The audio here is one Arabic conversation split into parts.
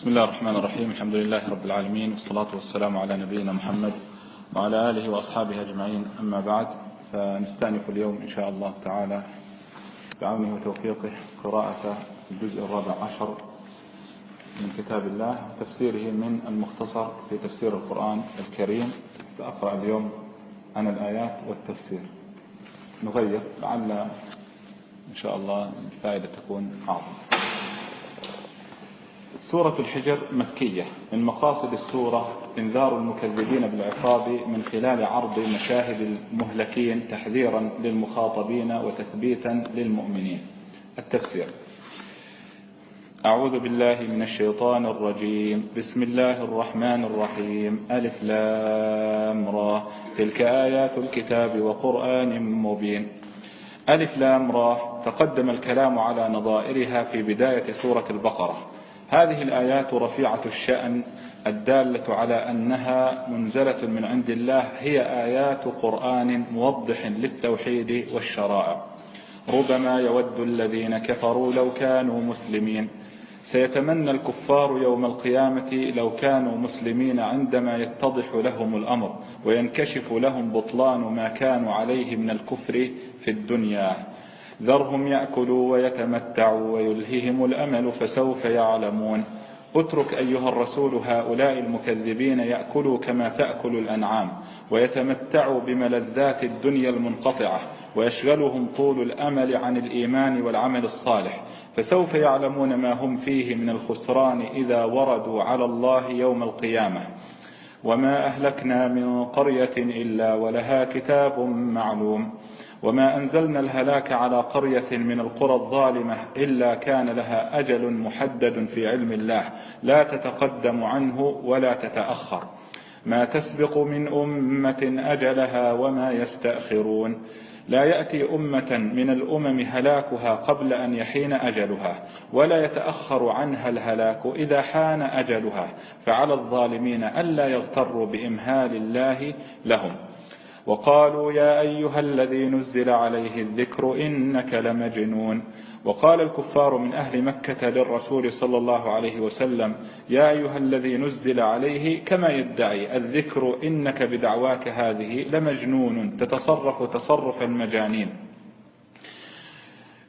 بسم الله الرحمن الرحيم. الحمد لله رب العالمين والصلاة والسلام على نبينا محمد وعلى آله وأصحابه أجمعين. أما بعد فنستأنف اليوم إن شاء الله تعالى بعونه وتوفيقه. قراءة الجزء الرابع عشر من كتاب الله وتفسيره من المختصر في تفسير القرآن الكريم. سأقرأ اليوم عن الآيات والتفسير. نغير لعل إن شاء الله الفائدة تكون أعظم. سورة الحجر مكية من مقاصد السورة إنذار المكذبين بالعقاب من خلال عرض مشاهد المهلكين تحذيرا للمخاطبين وتثبيتا للمؤمنين. التفسير. أعوذ بالله من الشيطان الرجيم. بسم الله الرحمن الرحيم. ألف لام را. تلك آيات الكتاب وقرآن مبين. ألف لام را. تقدم الكلام على نظائرها في بداية سورة البقرة. هذه الآيات رفيعة الشأن الدالة على أنها منزلة من عند الله هي آيات قرآن موضح للتوحيد والشرائع. ربما يود الذين كفروا لو كانوا مسلمين. سيتمنى الكفار يوم القيامة لو كانوا مسلمين عندما يتضح لهم الأمر وينكشف لهم بطلان ما كانوا عليه من الكفر في الدنيا. ذرهم يأكلوا ويتمتعوا ويلههم الأمل فسوف يعلمون. اترك أيها الرسول هؤلاء المكذبين يأكلوا كما تأكل الأنعام ويتمتعوا بملذات الدنيا المنقطعة ويشغلهم طول الأمل عن الإيمان والعمل الصالح. فسوف يعلمون ما هم فيه من الخسران إذا وردوا على الله يوم القيامة. وما أهلكنا من قرية إلا ولها كتاب معلوم. وما أنزلنا الهلاك على قرية من القرى الظالمة إلا كان لها أجل محدد في علم الله. لا تتقدم عنه ولا تتأخر. ما تسبق من أمة أجلها وما يستأخرون. لا يأتي أمة من الأمم هلاكها قبل أن يحين أجلها ولا يتأخر عنها الهلاك إذا حان أجلها. فعلى الظالمين ألا يغتروا بإمهال الله لهم. وقالوا يا أيها الذي نزل عليه الذكر إنك لمجنون. وقال الكفار من أهل مكة للرسول صلى الله عليه وسلم يا أيها الذي نزل عليه كما يدعي الذكر إنك بدعواك هذه لمجنون. تتصرف تصرف المجانين.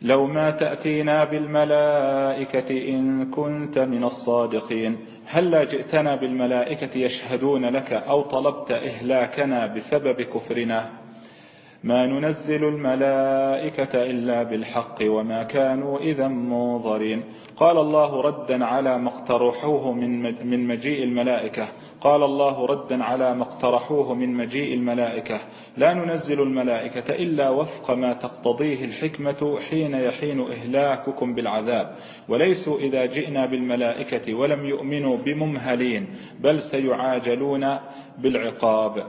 لو ما تأتينا بالملائكة إن كنت من الصادقين. هل جئتنا بالملائكة يشهدون لك أو طلبت إهلاكنا بسبب كفرنا؟ ما ننزل الملائكة إلا بالحق وما كانوا إذا منظرين. قال الله ردا على ما اقترحوه من مجيء الملائكة. قال الله ردا على ما اقترحوه من مجيء الملائكة. لا ننزل الملائكة إلا وفق ما تقتضيه الحكمة حين يحين إهلاككم بالعذاب. وليسوا إذا جئنا بالملائكة ولم يؤمنوا بممهلين بل سيعاجلون بالعقاب.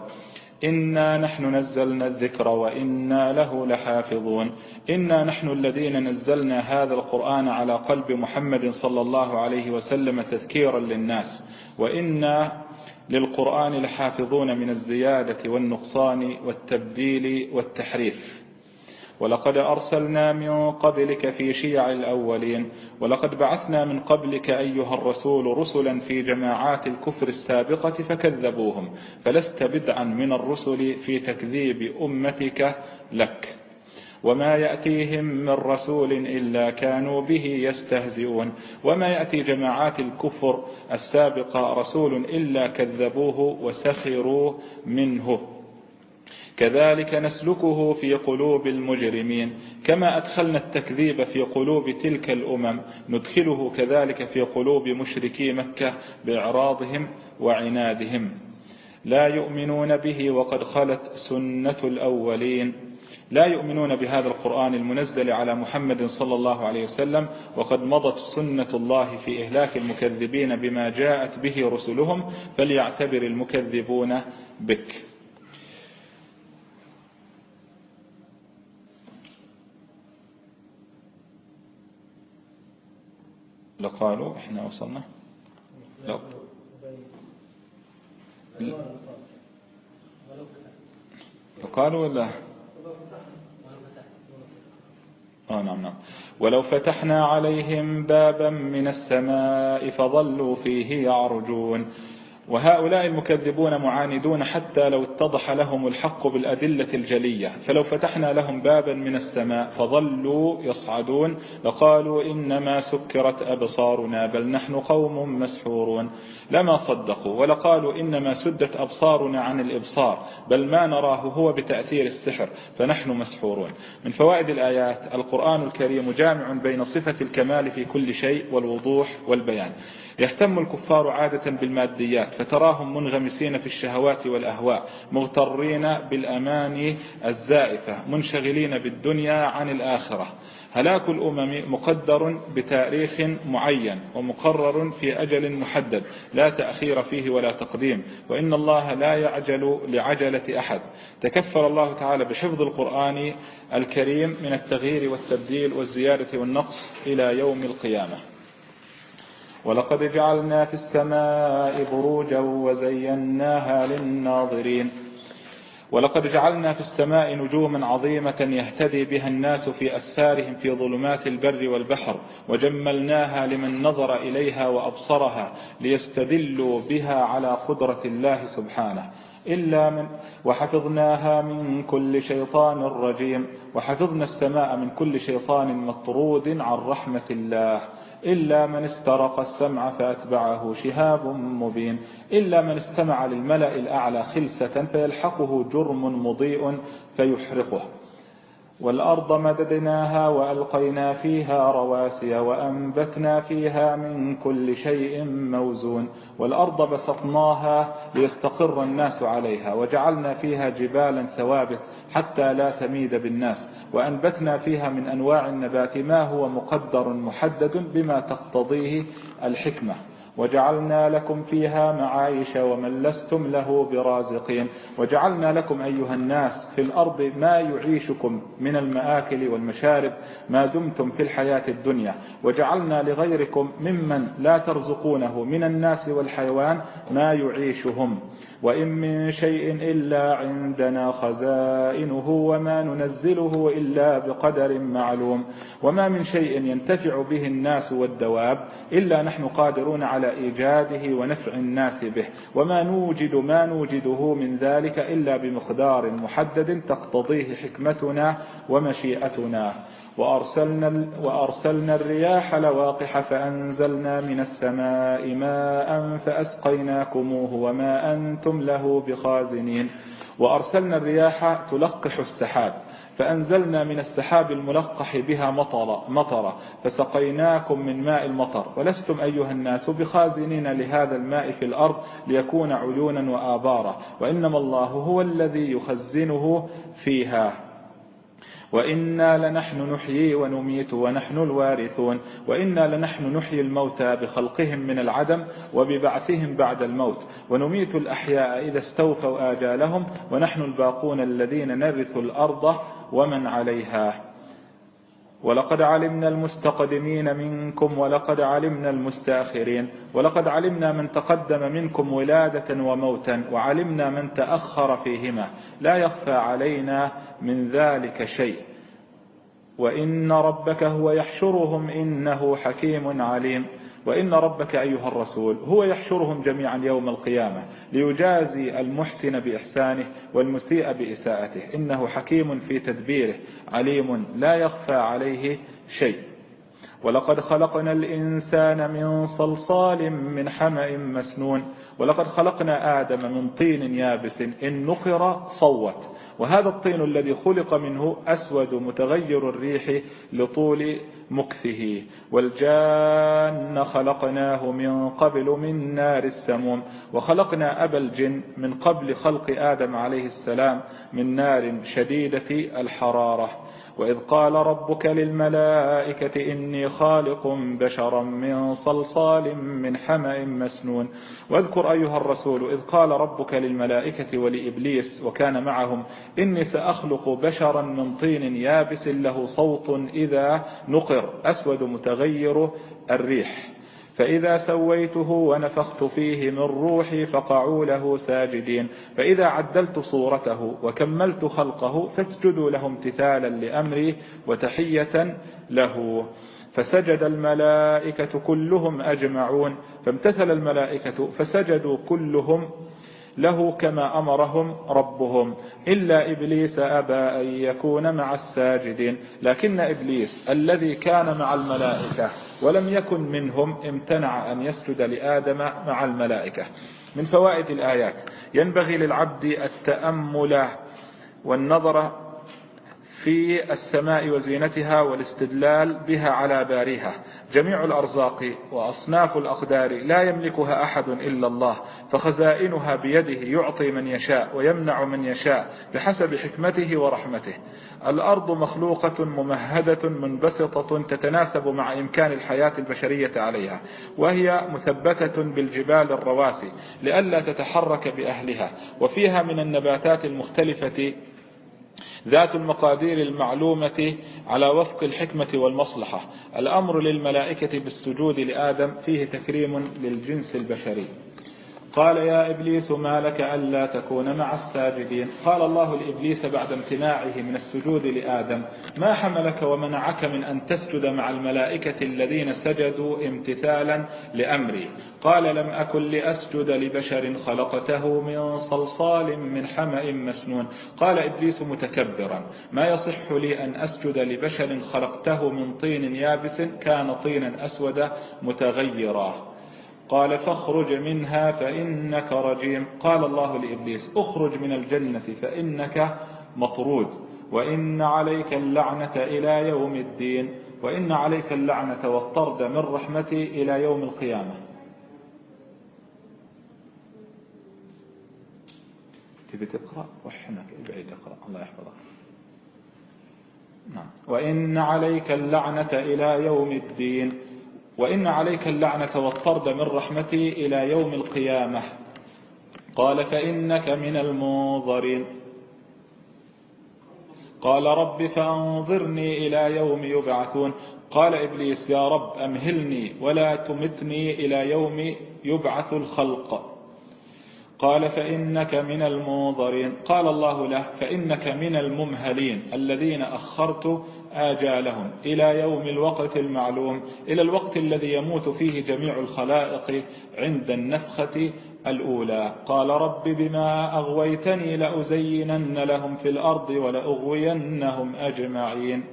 إنا نحن نزلنا الذكر وإنا له لحافظون إنا نحن الذين نزلنا هذا القرآن على قلب محمد صلى الله عليه وسلم تذكيرا للناس وإنا للقرآن لحافظون من الزيادة والنقصان والتبديل والتحريف ولقد أرسلنا من قبلك في شيع الأولين ولقد بعثنا من قبلك أيها الرسول رسلا في جماعات الكفر السابقة فكذبوهم فلست بدعا من الرسل في تكذيب أمتك لك. وما يأتيهم من رسول إلا كانوا به يستهزئون. وما يأتي جماعات الكفر السابقة رسول إلا كذبوه وسخروا منه. كذلك نسلكه في قلوب المجرمين كما أدخلنا التكذيب في قلوب تلك الأمم ندخله كذلك في قلوب مشركي مكة بإعراضهم وعنادهم. لا يؤمنون به وقد خلت سنة الأولين. لا يؤمنون بهذا القرآن المنزل على محمد صلى الله عليه وسلم وقد مضت سنة الله في إهلاك المكذبين بما جاءت به رسلهم فليعتبر المكذبون بك. لقالوا إحنا وصلنا. لا. لقالوا ولا؟ آه نعم نعم. ولو فتحنا عليهم بابا من السماء فظلوا فيه يعرجون. وهؤلاء المكذبون معاندون حتى لو اتضح لهم الحق بالأدلة الجلية. فلو فتحنا لهم بابا من السماء فظلوا يصعدون لقالوا إنما سكرت أبصارنا بل نحن قوم مسحورون. لما صدقوا ولقالوا إنما سدت أبصارنا عن الإبصار بل ما نراه هو بتأثير السحر فنحن مسحورون. من فوائد الآيات القرآن الكريم جامع بين صفة الكمال في كل شيء والوضوح والبيان. يهتم الكفار عادة بالماديات فتراهم منغمسين في الشهوات والأهواء مغترين بالأماني الزائفة منشغلين بالدنيا عن الآخرة. هلاك الأمم مقدر بتاريخ معين ومقرر في أجل محدد لا تأخير فيه ولا تقديم وإن الله لا يعجل لعجلة أحد. تكفر الله تعالى بحفظ القرآن الكريم من التغيير والتبديل والزيادة والنقص إلى يوم القيامة. ولقد جعلنا في السماء بروجا وزيناها للناظرين. ولقد جعلنا في السماء نجوما عظيمة يهتدي بها الناس في أسفارهم في ظلمات البر والبحر وجملناها لمن نظر إليها وأبصرها ليستدلوا بها على قدرة الله سبحانه. إلا من وحفظناها من كل شيطان رجيم وحفظنا السماء من كل شيطان مطرود عن رحمة الله. إلا من استرق السمع فأتبعه شهاب مبين. إلا من استمع للملأ الأعلى خلسة فيلحقه جرم مضيء فيحرقه. والأرض مددناها وألقينا فيها رواسي وأنبتنا فيها من كل شيء موزون والأرض بسطناها ليستقر الناس عليها وجعلنا فيها جبالا ثوابت حتى لا تميد بالناس وأنبتنا فيها من أنواع النبات ما هو مقدر محدد بما تقتضيه الحكمة وجعلنا لكم فيها معايش ومن لستم له برازقين. وجعلنا لكم أيها الناس في الأرض ما يعيشكم من المآكل والمشارب ما دمتم في الحياة الدنيا. وجعلنا لغيركم ممن لا ترزقونه من الناس والحيوان ما يعيشهم. وإن من شيء إلا عندنا خزائنه وما ننزله إلا بقدر معلوم وما من شيء ينتفع به الناس والدواب إلا نحن قادرون على إيجاده ونفع الناس به وما نوجد ما نوجده من ذلك إلا بمقدار محدد تقتضيه حكمتنا ومشيئتنا وأرسلنا, وأرسلنا الرياح لواقح فأنزلنا من السماء ماء فأسقيناكموه وما أنتم له بخازنين. وأرسلنا الرياح تلقح السحاب فأنزلنا من السحاب الملقح بها مطر مطر فسقيناكم من ماء المطر. ولستم أيها الناس بخازنين لهذا الماء في الأرض ليكون عيونا وآبارا. وإنما الله هو الذي يخزنه فيها. وإنا لنحن نحيي ونميت ونحن الوارثون وإنا لنحن نحيي الموتى بخلقهم من العدم وببعثهم بعد الموت ونميت الأحياء إذا استوفوا آجالهم ونحن الباقون الذين نرث الأرض ومن عليها. ولقد علمنا المستقدمين منكم ولقد علمنا المستأخرين ولقد علمنا من تقدم منكم ولادة وموتا وعلمنا من تأخر فيهما لا يخفى علينا من ذلك شيء وإن ربك هو يحشرهم إنه حكيم عليم وإن ربك أيها الرسول هو يحشرهم جميعا يوم القيامة ليجازي المحسن بإحسانه والمسيء بإساءته. إنه حكيم في تدبيره عليم لا يخفى عليه شيء. ولقد خلقنا الإنسان من صلصال من حمأ مسنون. ولقد خلقنا آدم من طين يابس. إن نقر صوت. وهذا الطين الذي خلق منه أسود متغير الريح لطول مكثه والجان خلقناه من قبل من نار السموم وخلقنا أبا الجن من قبل خلق آدم عليه السلام من نار شديدة الحرارة وإذ قال ربك للملائكة إني خالق بشرا من صلصال من حمأ مسنون. واذكر أيها الرسول إذ قال ربك للملائكة ولإبليس وكان معهم إني سأخلق بشرا من طين يابس له صوت إذا نقر أسود متغير الريح. فإذا سويته ونفخت فيه من روحي فقعوا له ساجدين. فإذا عدلت صورته وكملت خلقه فاسجدوا له امتثالا لأمري وتحية له. فسجد الملائكة كلهم أجمعون. فامتثل الملائكة فسجدوا كلهم له كما أمرهم ربهم. إلا إبليس أبى أن يكون مع الساجدين. لكن إبليس الذي كان مع الملائكة ولم يكن منهم امتنع أن يسجد لآدم مع الملائكة. من فوائد الآيات ينبغي للعبد التأمل والنظر في السماء وزينتها والاستدلال بها على باريها. جميع الأرزاق وأصناف الأقدار لا يملكها أحد إلا الله فخزائنها بيده يعطي من يشاء ويمنع من يشاء بحسب حكمته ورحمته. الأرض مخلوقة ممهدة منبسطة تتناسب مع إمكان الحياة البشرية عليها وهي مثبتة بالجبال الرواسي لئلا تتحرك بأهلها وفيها من النباتات المختلفة ذات المقادير المعلومة على وفق الحكمة والمصلحة. الأمر للملائكة بالسجود لآدم فيه تكريم للجنس البشري. قال يا إبليس ما لك ألا تكون مع الساجدين. قال الله لإبليس بعد امتناعه من السجود لآدم ما حملك ومنعك من أن تسجد مع الملائكة الذين سجدوا امتثالا لأمري؟ قال لم أكن لأسجد لبشر خلقته من صلصال من حمأ مسنون. قال إبليس متكبرا ما يصح لي أن أسجد لبشر خلقته من طين يابس كان طينا أسود متغيرا. قال فاخرج منها فإنك رجيم. قال الله لإبليس اخرج من الجنة فإنك مطرود. وإن عليك اللعنة إلى يوم الدين. وإن عليك اللعنة والطرد من رحمتي إلى يوم القيامة. تبي تقرأ؟ وحنك بعيد اقرأ. الله يحفظك. نعم. وإن عليك اللعنة إلى يوم الدين. وإن عليك اللعنة والطرد من رحمتي إلى يوم القيامة. قال فإنك من المنظرين. قال رب فأنظرني إلى يوم يبعثون. قال إبليس يا رب أمهلني ولا تمتني إلى يوم يبعث الخلق. قال فإنك من المنظرين. قال الله له فإنك من الممهلين الذين أخرت آجالهم إلى يوم الوقت المعلوم إلى الوقت الذي يموت فيه جميع الخلائق عند النفخة الأولى. قال رب بما أغويتني لأزينن لهم في الأرض ولأغوينهم أجمعين.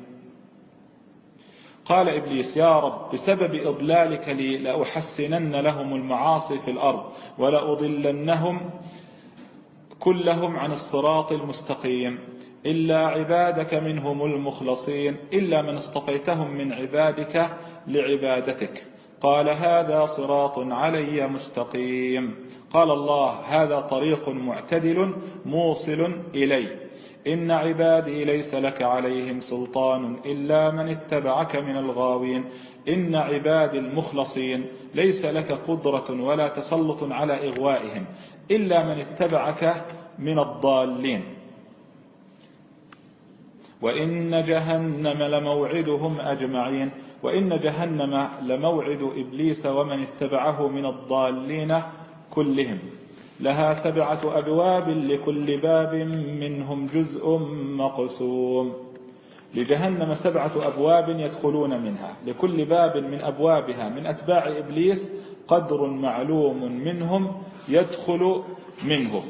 قال إبليس يا رب بسبب إضلالك لي لأحسنن لهم المعاصي في الأرض ولأضلنهم كلهم عن الصراط المستقيم. إلا عبادك منهم المخلصين إلا من اصطفيتهم من عبادك لعبادتك. قال هذا صراط علي مستقيم. قال الله هذا طريق معتدل موصل إلي. إن عبادي ليس لك عليهم سلطان إلا من اتبعك من الغاوين. إن عبادي المخلصين ليس لك قدرة ولا تسلط على إغوائهم إلا من اتبعك من الضالين. وإن جهنم لموعدهم أجمعين وإن جهنم لموعد إبليس ومن اتبعه من الضالين كلهم. لها سبعة أبواب لكل باب منهم جزء مقسوم. لجهنم سبعة أبواب يدخلون منها لكل باب من أبوابها من أتباع إبليس قدر معلوم منهم يدخل منه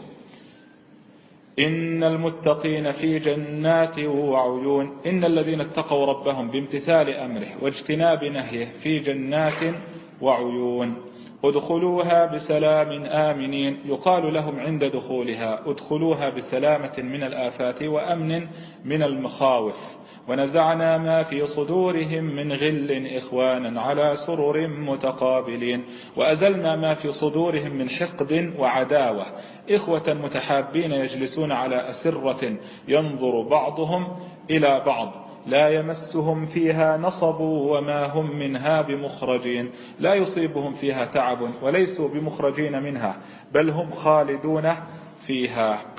إن المتقين في جنات وعيون. إن الذين اتقوا ربهم بامتثال أمره واجتناب نهيه في جنات وعيون. ادخلوها بسلام آمنين. يقال لهم عند دخولها ادخلوها بسلامة من الآفات وأمن من المخاوف. ونزعنا ما في صدورهم من غل إخوانا على سرر متقابلين وأزلنا ما في صدورهم من حقد وعداوة. إخوة متحابين يجلسون على أسرة ينظر بعضهم إلى بعض. لا يمسهم فيها نصب وما هم منها بمخرجين. لا يصيبهم فيها تعب وليسوا بمخرجين منها بل هم خالدون فيها.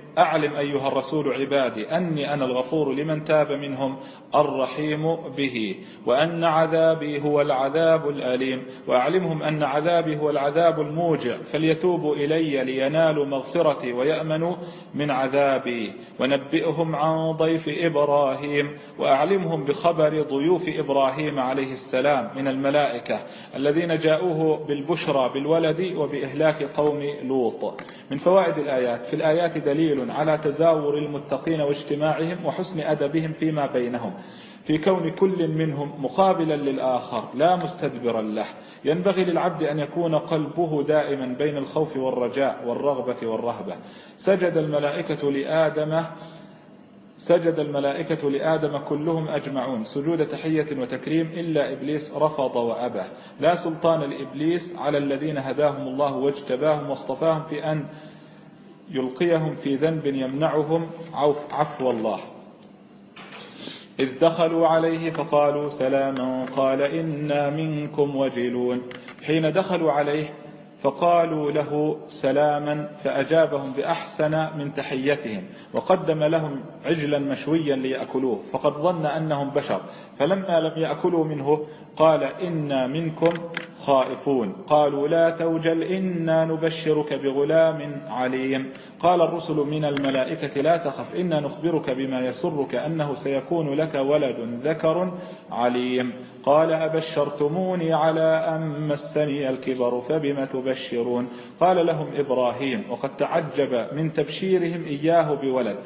أعلم أيها الرسول عبادي أني أنا الغفور لمن تاب منهم الرحيم به وأن عذابي هو العذاب الأليم وأعلمهم أن عذابي هو العذاب الموجع فليتوبوا إلي لينالوا مغفرتي ويأمنوا من عذابي. ونبئهم عن ضيف إبراهيم وأعلمهم بخبر ضيوف إبراهيم عليه السلام من الملائكة الذين جاءوه بالبشرى بالولد وبإهلاك قوم لوط. من فوائد الآيات في الآيات دليل على تزاور المتقين واجتماعهم وحسن أدبهم فيما بينهم. في كون كل منهم مقابلا للآخر لا مستدبرا له. ينبغي للعبد أن يكون قلبه دائما بين الخوف والرجاء والرغبة والرهبة. سجد الملائكة لآدم سجد الملائكة لآدم كلهم أجمعون. سجود تحية وتكريم إلا إبليس رفض وأبى. لا سلطان لإبليس على الذين هداهم الله واجتباهم واصطفاهم في أن يلقيهم في ذنب يمنعهم. عفو الله. إذ دخلوا عليه فقالوا سلاما. قال إنا منكم وجلون. حين دخلوا عليه فقالوا له سلاما فأجابهم بأحسن من تحيتهم وقدم لهم عجلا مشويا ليأكلوه. فقد ظن أنهم بشر. فلما لم يأكلوا منه قال إنا منكم خائفون. قالوا لا توجل إنا نبشرك بغلام عليم. قال الرسل من الملائكة لا تخف إنا نخبرك بما يسرك أنه سيكون لك ولد ذكر عليم. قال أبشرتموني على أن مسني الكبر فبم تبشرون؟ قال لهم إبراهيم وقد تعجب من تبشيرهم إياه بولد.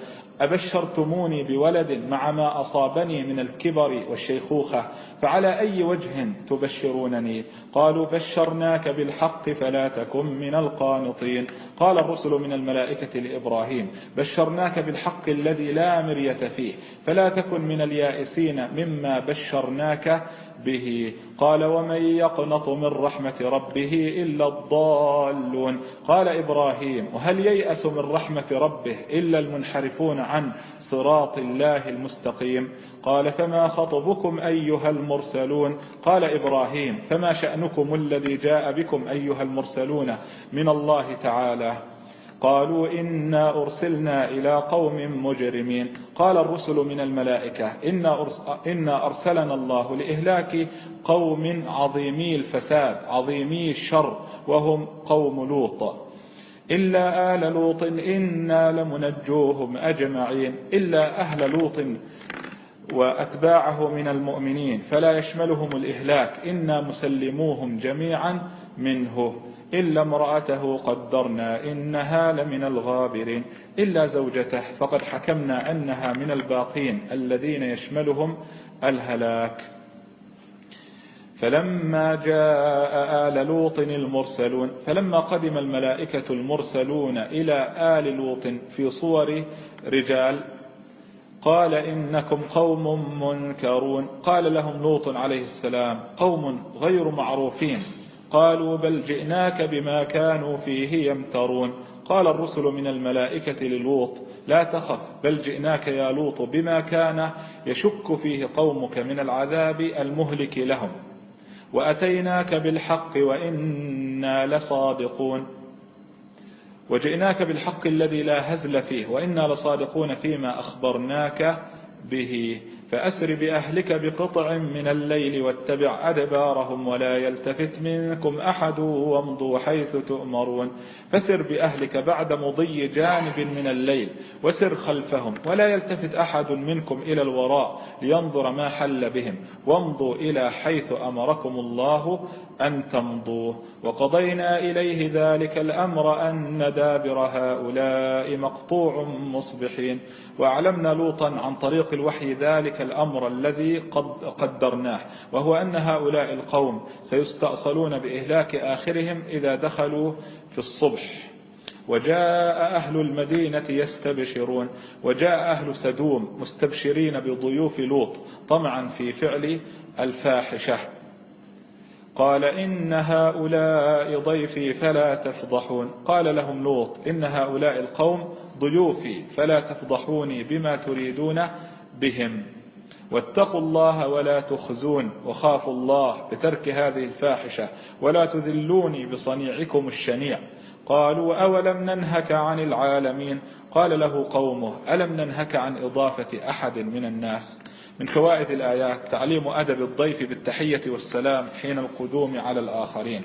أبشرتموني بولد مع ما أصابني من الكبر والشيخوخة فعلى أي وجه تبشرونني؟ قالوا بشرناك بالحق فلا تكن من القانطين. قال الرسل من الملائكة لإبراهيم بشرناك بالحق الذي لا مرية فيه فلا تكن من اليائسين مما بشرناك به. قال ومن يقنط من رحمة ربه إلا الضالون. قال إبراهيم وهل ييأس من رحمة ربه إلا المنحرفون عن صراط الله المستقيم؟ قال فما خطبكم أيها المرسلون؟ قال إبراهيم فما شأنكم الذي جاء بكم أيها المرسلون من الله تعالى؟ قالوا إنا أرسلنا إلى قوم مجرمين. قال الرسل من الملائكة إنا, أرسلنا الله لإهلاك قوم عظيمي الفساد عظيمي الشر وهم قوم لوط. إلا آل لوط إنا لمنجوهم أجمعين. إلا أهل لوط وأتباعه من المؤمنين فلا يشملهم الإهلاك. إنا مسلموهم جميعا منه. إلا امرأته قدرنا إنها لمن الغابرين. إلا زوجته فقد حكمنا أنها من الباقين الذين يشملهم الهلاك. فلما جاء آل لوط المرسلون فلما قدم الملائكة المرسلون إلى آل لوط في صور رجال قال إنكم قوم منكرون. قال لهم لوط عليه السلام قوم غير معروفين. قالوا بل جئناك بما كانوا فيه يمترون. قال الرسل من الملائكة للوط لا تخف بل جئناك يا لوط بما كان يشك فيه قومك من العذاب المهلك لهم. وأتيناك بالحق وإنا لصادقون. وجئناك بالحق الذي لا هزل فيه وإنا لصادقون فيما أخبرناك به. فأسر بأهلك بقطع من الليل واتبع أدبارهم ولا يلتفت منكم أحد وامضوا حيث تؤمرون. فسر بأهلك بعد مضي جانب من الليل وسر خلفهم ولا يلتفت أحد منكم إلى الوراء لينظر ما حل بهم وامضوا إلى حيث أمركم الله أن تمضوا وقضينا إليه ذلك الأمر أن دابر هؤلاء مقطوع مصبحين. وأعلمنا لوطا عن طريق الوحي ذلك الأمر الذي قد قدرناه وهو أن هؤلاء القوم سيستأصلون بإهلاك آخرهم إذا دخلوا في الصبح. وجاء أهل المدينة يستبشرون وجاء أهل سدوم مستبشرين بضيوف لوط طمعا في فعل الفاحشة. قال إن هؤلاء ضيفي فلا تفضحون. قال لهم لوط إن هؤلاء القوم ضيوفي فلا تفضحوني بما تريدون بهم. واتقوا الله ولا تخزون وخافوا الله بترك هذه الفاحشة ولا تذلوني بصنيعكم الشنيع. قالوا أولم ننهك عن العالمين؟ قال له قومه ألم ننهك عن إضافة أحد من الناس؟ من فوائد الآيات تعليم أدب الضيف بالتحية والسلام حين القدوم على الآخرين.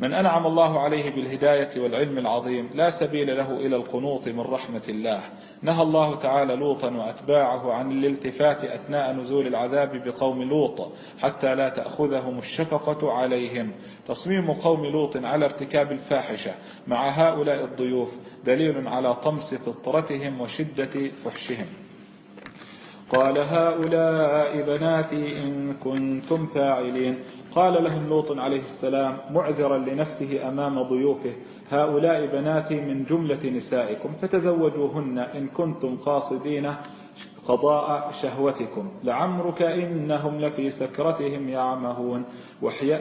من أنعم الله عليه بالهداية والعلم العظيم لا سبيل له إلى القنوط من رحمة الله. نهى الله تعالى لوطا وأتباعه عن الالتفات أثناء نزول العذاب بقوم لوط حتى لا تأخذهم الشفقة عليهم. تصميم قوم لوط على ارتكاب الفاحشة مع هؤلاء الضيوف دليل على طمس فطرتهم وشدة فحشهم. قال هؤلاء بناتي إن كنتم فاعلين. قال لهم لوط عليه السلام معذرا لنفسه أمام ضيوفه هؤلاء بناتي من جملة نسائكم فتزوجوهن إن كنتم قاصدين قضاء شهوتكم. لعمرك إنهم لفي سكرتهم يعمهون.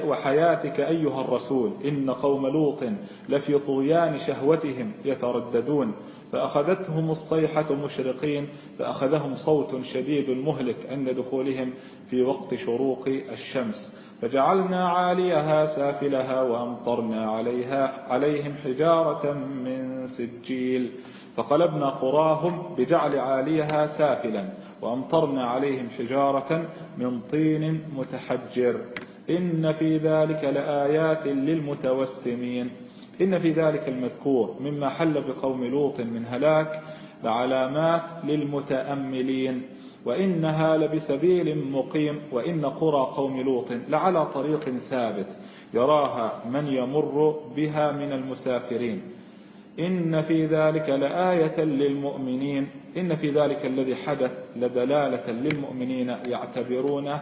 وحياتك أيها الرسول إن قوم لوط لفي طغيان شهوتهم يترددون. فأخذتهم الصيحة مشرقين فأخذهم صوت شديد مهلك عند دخولهم في وقت شروق الشمس. فجعلنا عاليها سافلها وأمطرنا عليها عليهم حجارة من سجيل. فقلبنا قراهم بجعل عاليها سافلا وأمطرنا عليهم حجارة من طين متحجر. إن في ذلك لآيات للمتوسمين. إن في ذلك المذكور مما حل بقوم لوط من هلاك لعلامات للمتأملين وإنها لبسبيل مقيم وإن قرى قوم لوط لعلى طريق ثابت يراها من يمر بها من المسافرين. إن في ذلك لآية للمؤمنين إن في ذلك الذي حدث لدلالة للمؤمنين يعتبرون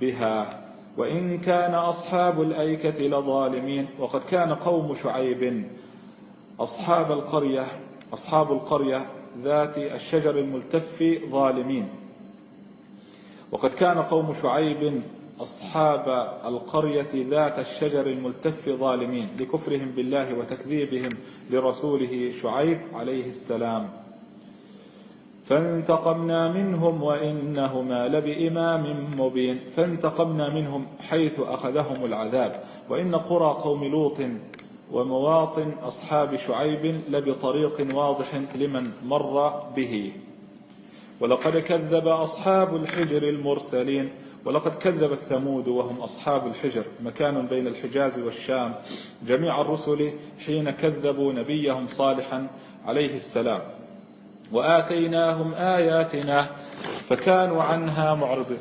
بها. وإن كان أصحاب الأيكة لظالمين وقد كان قوم شعيب. أصحاب القرية أصحاب القرية ذات الشجر الملتف ظالمين. وقد كان قوم شعيب أصحاب القرية ذات الشجر الملتف ظالمين لكفرهم بالله وتكذيبهم لرسوله شعيب عليه السلام. فانتقمنا منهم وإنهما لبإمام مبين. فانتقمنا منهم حيث أخذهم العذاب. وإن قرى قوم لوط ومواطن أصحاب شعيب لبطريق واضح لمن مر به. ولقد كذب أصحاب الحجر المرسلين. ولقد كذبت ثمود وهم أصحاب الحجر. مكان بين الحجاز والشام. جميع الرسل حين كذبوا نبيهم صالحا عليه السلام. وآتيناهم آياتنا فكانوا عنها معرضين.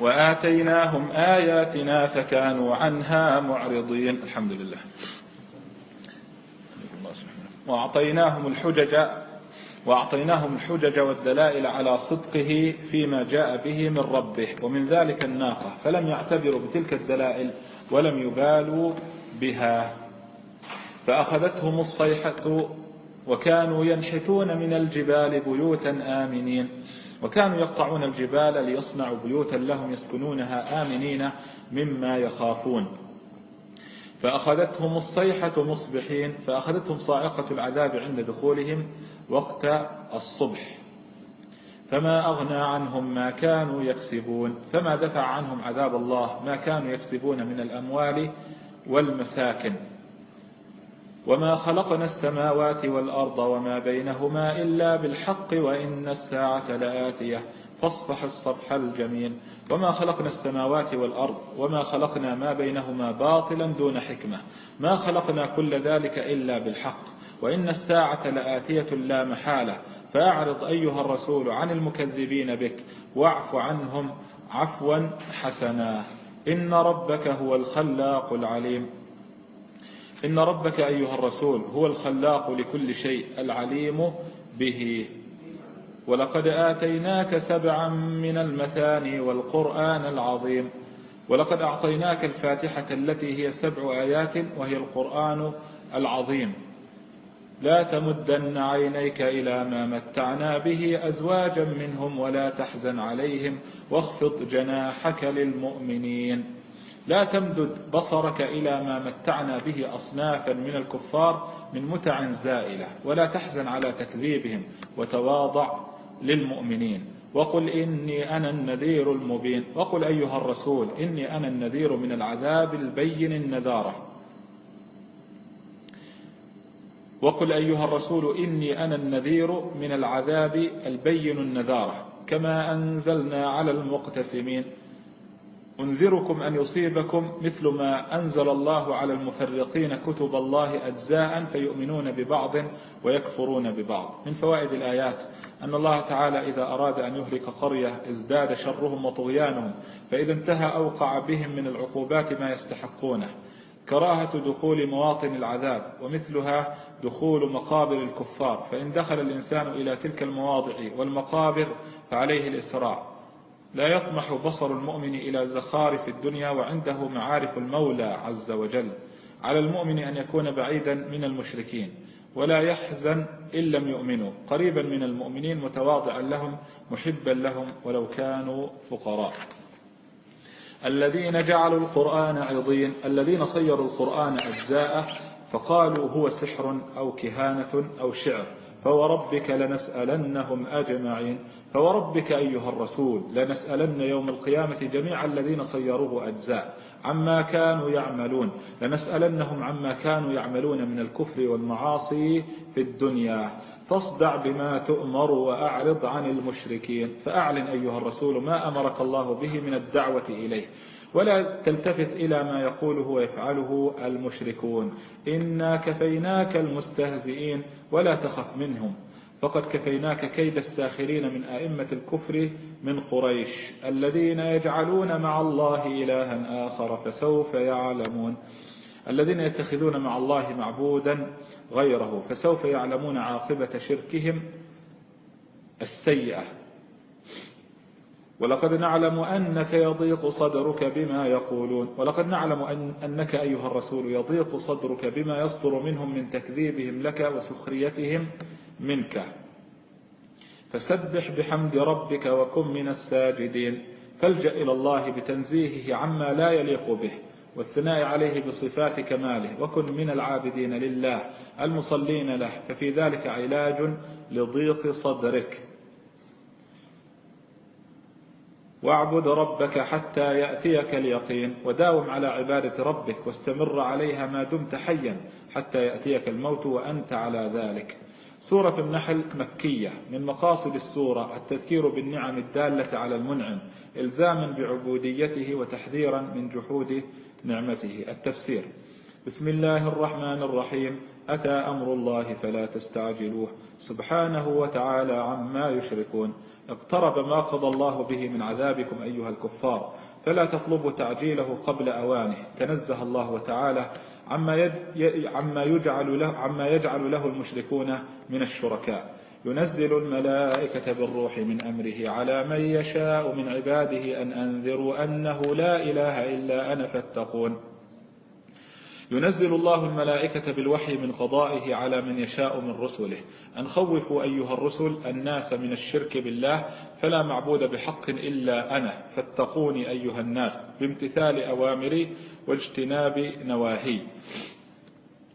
وآتيناهم آياتنا فكانوا عنها معرضين. الحمد لله. وأعطيناهم الحجج وأعطيناهم الحجج والدلائل على صدقه فيما جاء به من ربه ومن ذلك الناقة فلم يعتبروا بتلك الدلائل ولم يبالوا بها. فأخذتهم الصيحة وكانوا ينحتون من الجبال بيوتا آمنين وكانوا يقطعون الجبال ليصنعوا بيوتا لهم يسكنونها آمنين مما يخافون. فأخذتهم الصيحة مصبحين فأخذتهم صاعقة العذاب عند دخولهم وقت الصبح. فما أغنى عنهم ما كانوا يكسبون فما دفع عنهم عذاب الله ما كانوا يكسبون من الأموال والمساكن. وما خلقنا السماوات والأرض وما بينهما إلا بالحق وإن الساعة لآتية فاصفح الصفح الجميل. وما خلقنا السماوات والأرض وما خلقنا ما بينهما باطلا دون حكمة. ما خلقنا كل ذلك إلا بالحق. وإن الساعة لآتية لا محالة. فأعرض أيها الرسول عن المكذبين بك واعف عنهم عفوا حسنا. إن ربك هو الخلاق العليم. إن ربك أيها الرسول هو الخلاق لكل شيء العليم به. ولقد آتيناك سبعا من المثاني والقرآن العظيم. ولقد أعطيناك الفاتحة التي هي سبع آيات وهي القرآن العظيم. لا تمدن عينيك إلى ما متعنا به أزواجا منهم ولا تحزن عليهم واخفض جناحك للمؤمنين. لا تمدد بصرك إلى ما متعنا به أصنافا من الكفار من متع زائلة ولا تحزن على تكذيبهم وتواضع للمؤمنين. وقل إني أنا النذير المبين. وقل أيها الرسول إني أنا النذير من العذاب البين النذارة. وقل أيها الرسول إني أنا النذير من العذاب البين النذارة كما أنزلنا على المقتسمين. أنذركم أن يصيبكم مثل ما أنزل الله على المفرقين كتب الله أجزاء فيؤمنون ببعض ويكفرون ببعض. من فوائد الآيات أن الله تعالى إذا أراد أن يهلك قرية ازداد شرهم وطغيانهم فإذا انتهى أوقع بهم من العقوبات ما يستحقونه. كراهة دخول مواطن العذاب ومثلها دخول مقابر الكفار فإن دخل الإنسان إلى تلك المواضع والمقابر فعليه الإسراع لا يطمح بصر المؤمن إلى زخارف الدنيا وعنده معارف المولى عز وجل. على المؤمن أن يكون بعيدا من المشركين ولا يحزن إن لم يؤمنوا. قريبا من المؤمنين متواضعا لهم محبا لهم ولو كانوا فقراء. الذين جعلوا القرآن عضين الذين صيروا القرآن أجزاء فقالوا هو سحر أو كهانة أو شعر. فوربك لنسألنهم أجمعين. فوربك أيها الرسول لنسألن يوم القيامة جميع الذين صيروه أجزاء عما كانوا يعملون. لنسألنهم عما كانوا يعملون من الكفر والمعاصي في الدنيا. فاصدع بما تؤمر وأعرض عن المشركين. فأعلن أيها الرسول ما أمرك الله به من الدعوة إليه. ولا تلتفت إلى ما يقوله ويفعله المشركون. إنا كفيناك المستهزئين. ولا تخف منهم. فقد كفيناك كيد الساخرين من أئمة الكفر من قريش الذين يجعلون مع الله إلها آخر فسوف يعلمون. الذين يتخذون مع الله معبودا غيره فسوف يعلمون عاقبة شركهم السيئة. ولقد نعلم أنك يضيق صدرك بما يقولون ولقد نعلم أن أنك أيها الرسول يضيق صدرك بما يصدر منهم من تكذيبهم لك وسخريتهم منك. فسبح بحمد ربك وكن من الساجدين. فالجأ إلى الله بتنزيهه عما لا يليق به والثناء عليه بصفات كماله وكن من العابدين لله المصلين له. ففي ذلك علاج لضيق صدرك. واعبد ربك حتى يأتيك اليقين وداوم على عبادة ربك واستمر عليها ما دمت حيا حتى يأتيك الموت وأنت على ذلك. سورة النحل مكية من مقاصد السورة التذكير بالنعم الدالة على المنعم إلزاما بعبوديته وتحذيرا من جحود نعمته. التفسير بسم الله الرحمن الرحيم أتى أمر الله فلا تستعجلوه سبحانه وتعالى عما يشركون. اقترب ما قضى الله به من عذابكم أيها الكفار فلا تطلبوا تعجيله قبل أوانه. تنزه الله وتعالى عما, عما, يجعل له عما يجعل له المشركون من الشركاء. ينزل الملائكة بالروح من أمره على من يشاء من عباده أن أنذروا أنه لا إله إلا أنا فاتقون. ينزل الله الملائكة بالوحي من قضائه على من يشاء من رسله. أن خوفوا أيها الرسل الناس من الشرك بالله فلا معبود بحق إلا أنا فاتقوني أيها الناس بامتثال أوامري واجتناب نواهي.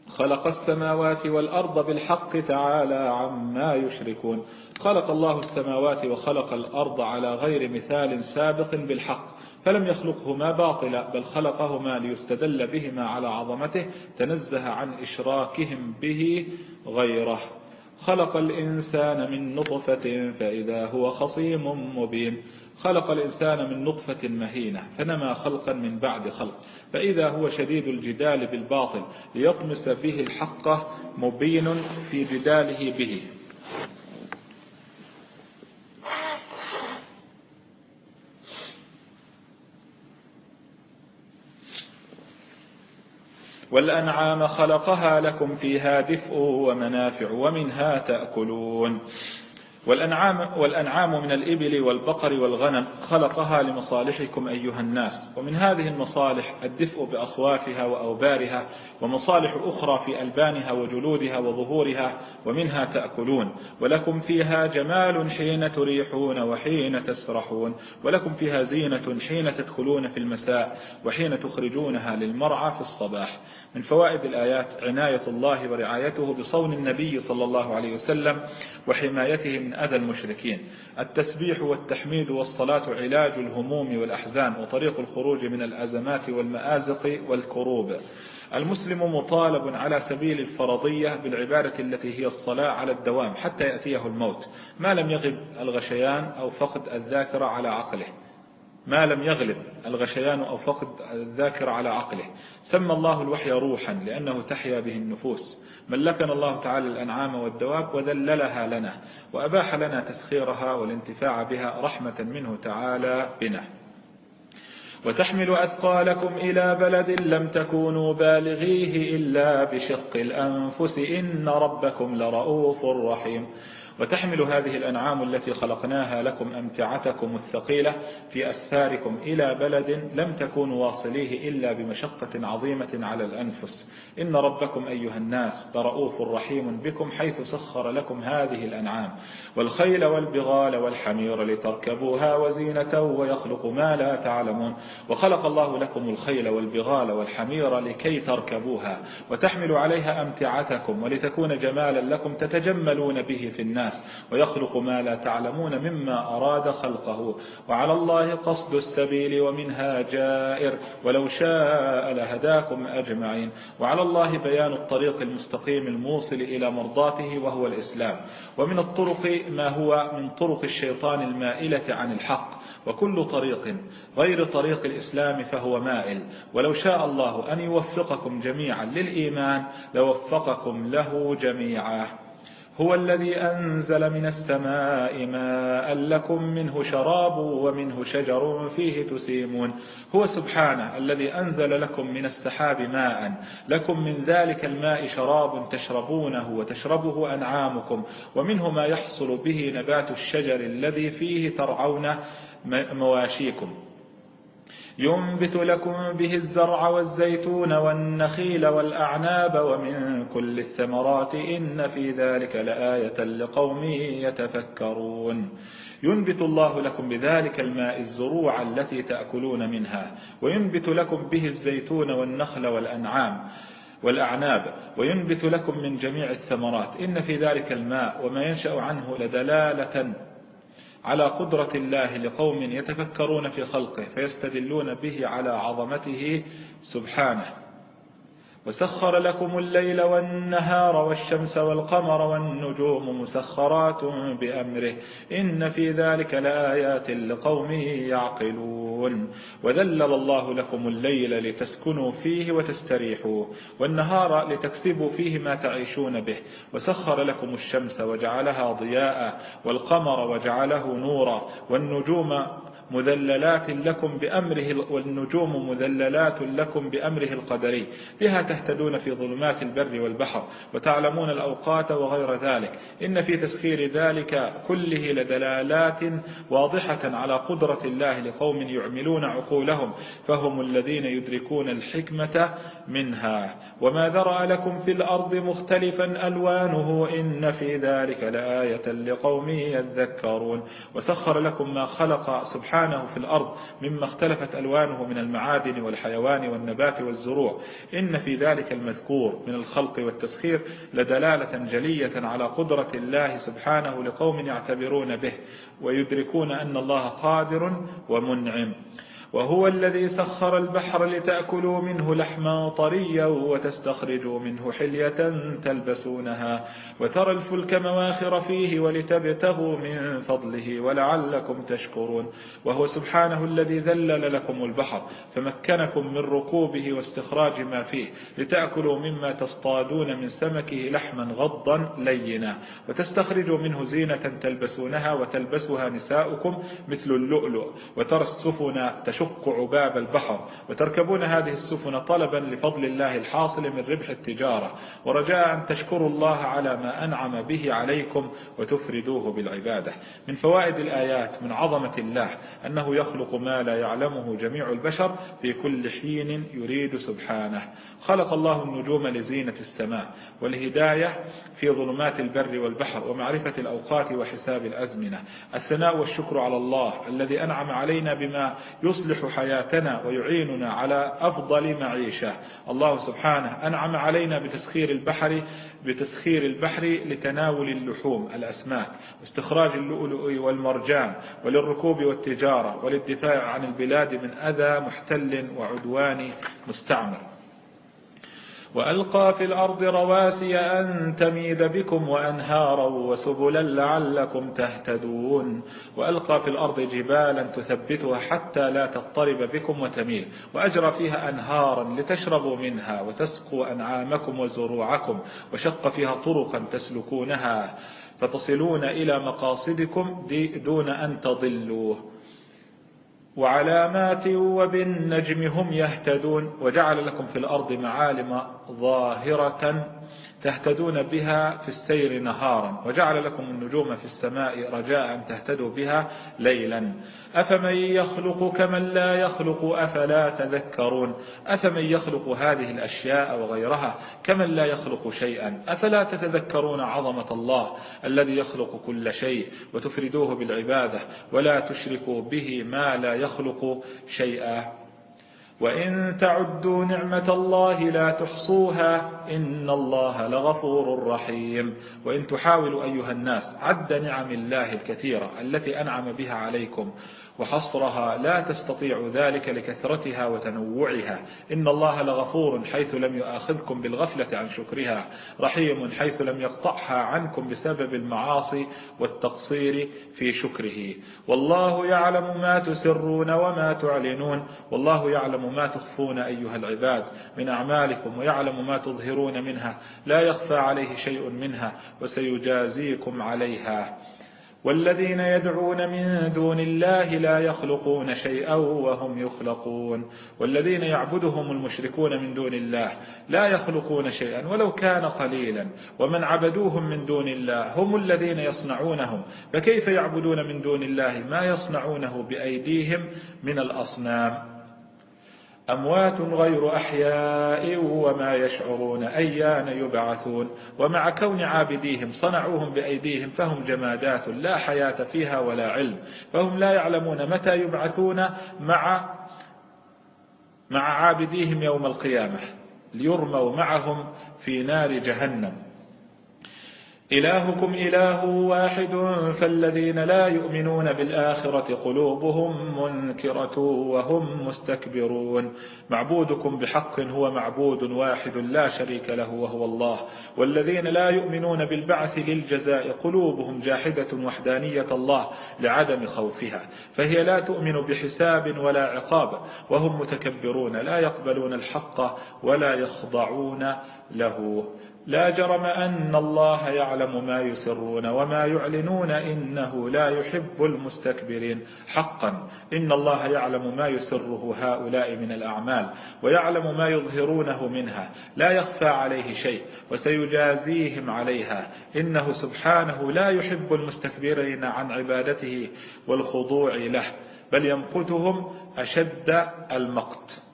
خلق السماوات والأرض بالحق تعالى عما يشركون. خلق الله السماوات وخلق الأرض على غير مثال سابق بالحق. فلم يخلقهما باطلا بل خلقهما ليستدل بهما على عظمته تنزه عن إشراكهم به غيره. خلق الإنسان من نطفة فإذا هو خصيم مبين. خلق الإنسان من نطفة مهينة فنما خلقا من بعد خلق. فإذا هو شديد الجدال بالباطل ليطمس به الحق مبين في جداله به. والأنعام خلقها لكم فيها دفء ومنافع ومنها تأكلون. والأنعام, والأنعام من الإبل والبقر والغنم خلقها لمصالحكم أيها الناس ومن هذه المصالح الدفء بأصوافها وأوبارها ومصالح أخرى في ألبانها وجلودها وظهورها ومنها تأكلون. ولكم فيها جمال حين تريحون وحين تسرحون. ولكم فيها زينة حين تدخلون في المساء وحين تخرجونها للمرعى في الصباح. من فوائد الآيات عناية الله ورعايته بصون النبي صلى الله عليه وسلم وحمايته من أذى المشركين. التسبيح والتحميد والصلاة علاج الهموم والأحزان وطريق الخروج من الأزمات والمآزق والكروب. المسلم مطالب على سبيل الفرضية بالعبادة التي هي الصلاة على الدوام حتى يأتيه الموت ما لم يغب الغشيان أو فقد الذاكرة على عقله. ما لم يغلب الغشيان أو فقد الذاكرة على عقله. سمى الله الوحي روحا لأنه تحيا به النفوس. ملكنا الله تعالى الأنعام والدواب وذللها لنا وأباح لنا تسخيرها والانتفاع بها رحمة منه تعالى بنا. وتحمل أثقالكم إلى بلد لم تكونوا بالغيه إلا بشق الأنفس. إن ربكم لرؤوف رحيم. وتحمل هذه الأنعام التي خلقناها لكم أمتعتكم الثقيلة في أسفاركم إلى بلد لم تكونوا واصليه إلا بمشقة عظيمة على الأنفس. إن ربكم أيها الناس لرؤوف رحيم بكم حيث سخر لكم هذه الأنعام. والخيل والبغال والحمير لتركبوها وزينة ويخلق ما لا تعلمون. وخلق الله لكم الخيل والبغال والحمير لكي تركبوها. وتحمل عليها أمتعتكم ولتكون جمالا لكم تتجملون به في الناس الناس ويخلق ما لا تعلمون مما أراد خلقه. وعلى الله قصد السبيل ومنها جائر ولو شاء لهداكم أجمعين. وعلى الله بيان الطريق المستقيم الموصل إلى مرضاته وهو الإسلام. ومن الطرق ما هو من طرق الشيطان المائلة عن الحق. وكل طريق غير طريق الإسلام فهو مائل. ولو شاء الله أن يوفقكم جميعا للإيمان لوفقكم له جميعا. هو الذي أنزل من السماء ماء لكم منه شراب ومنه شجر فيه تسيمون. هو سبحانه الذي أنزل لكم من السحاب ماء. لكم من ذلك الماء شراب تشربونه وتشربه أنعامكم. ومنه ما يحصل به نبات الشجر الذي فيه ترعون مواشيكم. ينبت لكم به الزرع والزيتون والنخيل والأعناب ومن كل الثمرات إن في ذلك لآية لقوم يتفكرون. ينبت الله لكم بذلك الماء الزروع التي تأكلون منها وينبت لكم به الزيتون والنخل والأنعام والأعناب وينبت لكم من جميع الثمرات إن في ذلك الماء وما ينشأ عنه لدلالة على قدرة الله لقوم يتفكرون في خلقه فيستدلون به على عظمته سبحانه. وسخر لكم الليل والنهار والشمس والقمر والنجوم مسخرات بأمره. إن في ذلك لآيات لقوم يعقلون. وذلل الله لكم الليل لتسكنوا فيه وتستريحوا والنهار لتكسبوا فيه ما تعيشون به. وسخر لكم الشمس وجعلها ضياء والقمر وجعله نورا والنجوم مذللات لكم بأمره والنجوم مذللات لكم بأمره القدري بها تهتدون في ظلمات البر والبحر وتعلمون الأوقات وغير ذلك. إن في تسخير ذلك كله لدلالات واضحة على قدرة الله لقوم يعملون عقولهم فهم الذين يدركون الحكمة منها. وما ذرأ لكم في الأرض مختلفا ألوانه إن في ذلك لآية لقوم يذكرون. وسخر لكم ما خلق سبحانه في الأرض مما اختلفت ألوانه من المعادن والحيوان والنبات والزروع. إن في ذلك المذكور من الخلق والتسخير لدلالة جلية على قدرة الله سبحانه لقوم يعتبرون به ويدركون أن الله قادر ومنعم. وهو الذي سخر البحر لتأكلوا منه لحما طريا وتستخرجوا منه حلية تلبسونها وترى الفلك مواخر فيه ولتبتغوا من فضله ولعلكم تشكرون وهو سبحانه الذي ذلل لكم البحر فمكنكم من ركوبه واستخراج ما فيه لتأكلوا مما تصطادون من سمكه لحما غضا لينا وتستخرجوا منه زينة تلبسونها وتلبسها نساؤكم مثل اللؤلؤ وترى السفن تشق عباب البحر. وتركبون هذه السفن طلبا لفضل الله الحاصل من ربح التجارة. ورجاء أن تشكروا الله على ما أنعم به عليكم وتفردوه بالعبادة. من فوائد الآيات من عظمة الله أنه يخلق ما لا يعلمه جميع البشر في كل حين يريد سبحانه. خلق الله النجوم لزينة السماء والهداية في ظلمات البر والبحر ومعرفة الأوقات وحساب الأزمنة. الثناء والشكر على الله الذي أنعم علينا بما يصلح يصلح حياتنا ويعيننا على أفضل معيشة. الله سبحانه أنعم علينا بتسخير البحر بتسخير البحر لتناول اللحوم الأسماك واستخراج اللؤلؤ والمرجان وللركوب والتجارة وللدفاع عن البلاد من أذى محتل وعدوان مستعمر. وألقى في الأرض رواسي أن تميد بكم وأنهارا وسبلا لعلكم تهتدون. وألقى في الأرض جبالا تثبتها حتى لا تضطرب بكم وتميل. وأجرى فيها أنهارا لتشربوا منها وتسقوا أنعامكم وزروعكم. وشق فيها طرقا تسلكونها. فتصلون إلى مقاصدكم دون أن تضلوا وعلامات وبالنجم هم يهتدون وجعل لكم في الأرض معالم ظاهرة تهتدون بها في السير نهارا وجعل لكم النجوم في السماء رجاء تهتدوا بها ليلا. أفمن يخلق كمن لا يخلق أفلا تذكرون؟ أفمن يخلق هذه الأشياء وغيرها كمن لا يخلق شيئا؟ أفلا تتذكرون عظمة الله الذي يخلق كل شيء وتفردوه بالعبادة ولا تشركوا به ما لا يخلق شيئا؟ وإن تعدوا نعمة الله لا تحصوها إن الله لغفور رحيم. وإن تحاولوا أيها الناس عد نعم الله الكثيرة التي أنعم بها عليكم وحصرها لا تستطيع ذلك لكثرتها وتنوعها. إن الله لغفور حيث لم يؤاخذكم بالغفلة عن شكرها رحيم حيث لم يقطعها عنكم بسبب المعاصي والتقصير في شكره. والله يعلم ما تسرون وما تعلنون. والله يعلم ما تخفون أيها العباد من أعمالكم ويعلم ما تظهرون منها. لا يخفى عليه شيء منها وسيجازيكم عليها. والذين يدعون من دون الله لا يخلقون شيئا وهم يخلقون. والذين يعبدهم المشركون من دون الله لا يخلقون شيئا ولو كان قليلا. ومن عبدوهم من دون الله هم الذين يصنعونهم. فكيف يعبدون من دون الله ما يصنعونه بأيديهم من الأصنام؟ أموات غير أحياء وما يشعرون أيان يبعثون ومع كون عابديهم صنعوهم بأيديهم فهم جمادات لا حياة فيها ولا علم فهم لا يعلمون متى يبعثون مع مع عابديهم يوم القيامة ليرموا معهم في نار جهنم. إلهكم إله واحد فالذين لا يؤمنون بالآخرة قلوبهم منكرة وهم مستكبرون. معبودكم بحق هو معبود واحد لا شريك له وهو الله. والذين لا يؤمنون بالبعث للجزاء قلوبهم جاحدة وحدانية الله لعدم خوفها. فهي لا تؤمن بحساب ولا عقاب. وهم متكبرون لا يقبلون الحق ولا يخضعون له. لا جرم أن الله يعلم ما يسرون وما يعلنون إنه لا يحب المستكبرين. حقا إن الله يعلم ما يسره هؤلاء من الأعمال ويعلم ما يظهرونه منها. لا يخفى عليه شيء وسيجازيهم عليها. إنه سبحانه لا يحب المستكبرين عن عبادته والخضوع له بل يمقتهم أشد المقت.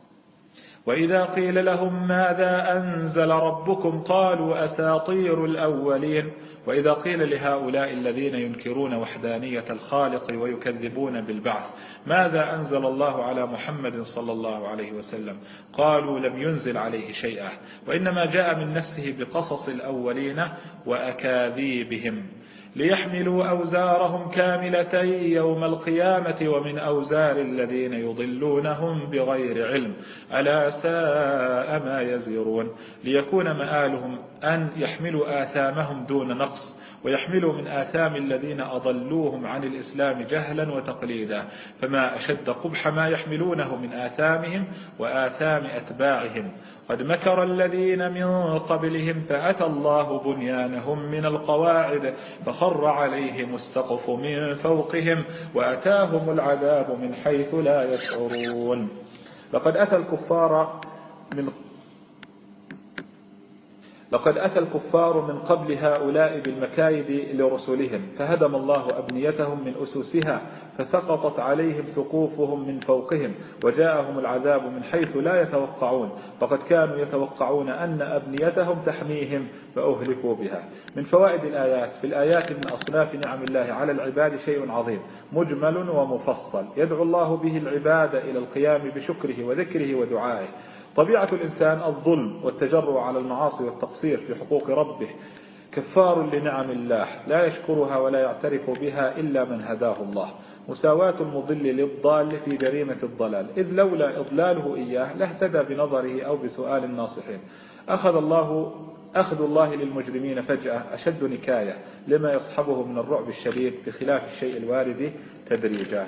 وإذا قيل لهم ماذا أنزل ربكم قالوا أساطير الأولين. وإذا قيل لهؤلاء الذين ينكرون وحدانية الخالق ويكذبون بالبعث ماذا أنزل الله على محمد صلى الله عليه وسلم؟ قالوا لم ينزل عليه شيئا. وإنما جاء من نفسه بقصص الأولين وأكاذيبهم. ليحملوا أوزارهم كاملة يوم القيامة ومن أوزار الذين يضلونهم بغير علم. ألا ساء ما يزرون. ليكون مآلهم أن يحملوا آثامهم دون نقص. ويحملوا من آثام الذين أضلوهم عن الإسلام جهلا وتقليدا فما أشد قبح ما يحملونه من آثامهم وآثام أتباعهم. قد مكر الذين من قبلهم فأتى الله بنيانهم من القواعد فخر عليهم السقف من فوقهم وأتاهم العذاب من حيث لا يشعرون. لقد أتى الكفار من لقد أتى الكفار من قبل هؤلاء بالمكايد لرسلهم فهدم الله أبنيتهم من أسسها فسقطت عليهم سقوفهم من فوقهم وجاءهم العذاب من حيث لا يتوقعون فقد كانوا يتوقعون أن أبنيتهم تحميهم فأهلكوا بها. من فوائد الآيات في الآيات من أصناف نعم الله على العباد شيء عظيم مجمل ومفصل يدعو الله به العباد إلى القيام بشكره وذكره ودعائه. طبيعة الإنسان الظلم والتجرع على المعاصي والتقصير في حقوق ربه كفار لنعم الله لا يشكرها ولا يعترف بها إلا من هداه الله. مساواة المضل للضال في جريمة الضلال. إذ لولا إضلاله إياه لاهتدى بنظره أو بسؤال الناصحين. أخذ الله أخذ الله للمجرمين فجأة أشد نكاية لما يصحبه من الرعب الشديد بخلاف الشيء الوارد تدريجا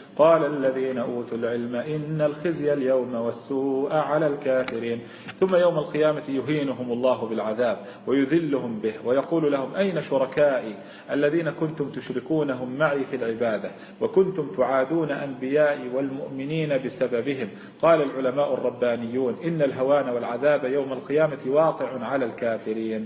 قال الذين أوتوا العلم إن الخزي اليوم والسوء على الكافرين. ثم يوم القيامة يهينهم الله بالعذاب ويذلهم به ويقول لهم أين شركائي الذين كنتم تشركونهم معي في العبادة وكنتم تعادون أنبيائي والمؤمنين بسببهم. قال العلماء الربانيون إن الهوان والعذاب يوم القيامة واقع على الكافرين.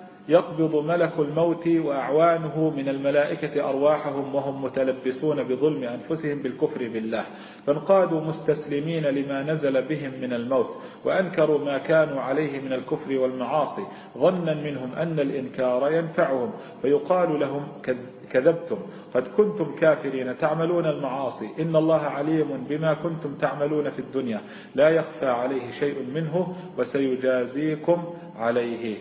يقبض ملك الموت وأعوانه من الملائكة أرواحهم وهم متلبسون بظلم أنفسهم بالكفر بالله. فانقادوا مستسلمين لما نزل بهم من الموت وأنكروا ما كانوا عليه من الكفر والمعاصي ظنا منهم أن الإنكار ينفعهم فيقال لهم كذبتم قد كنتم كافرين تعملون المعاصي إن الله عليم بما كنتم تعملون في الدنيا لا يخفى عليه شيء منه وسيجازيكم عليه.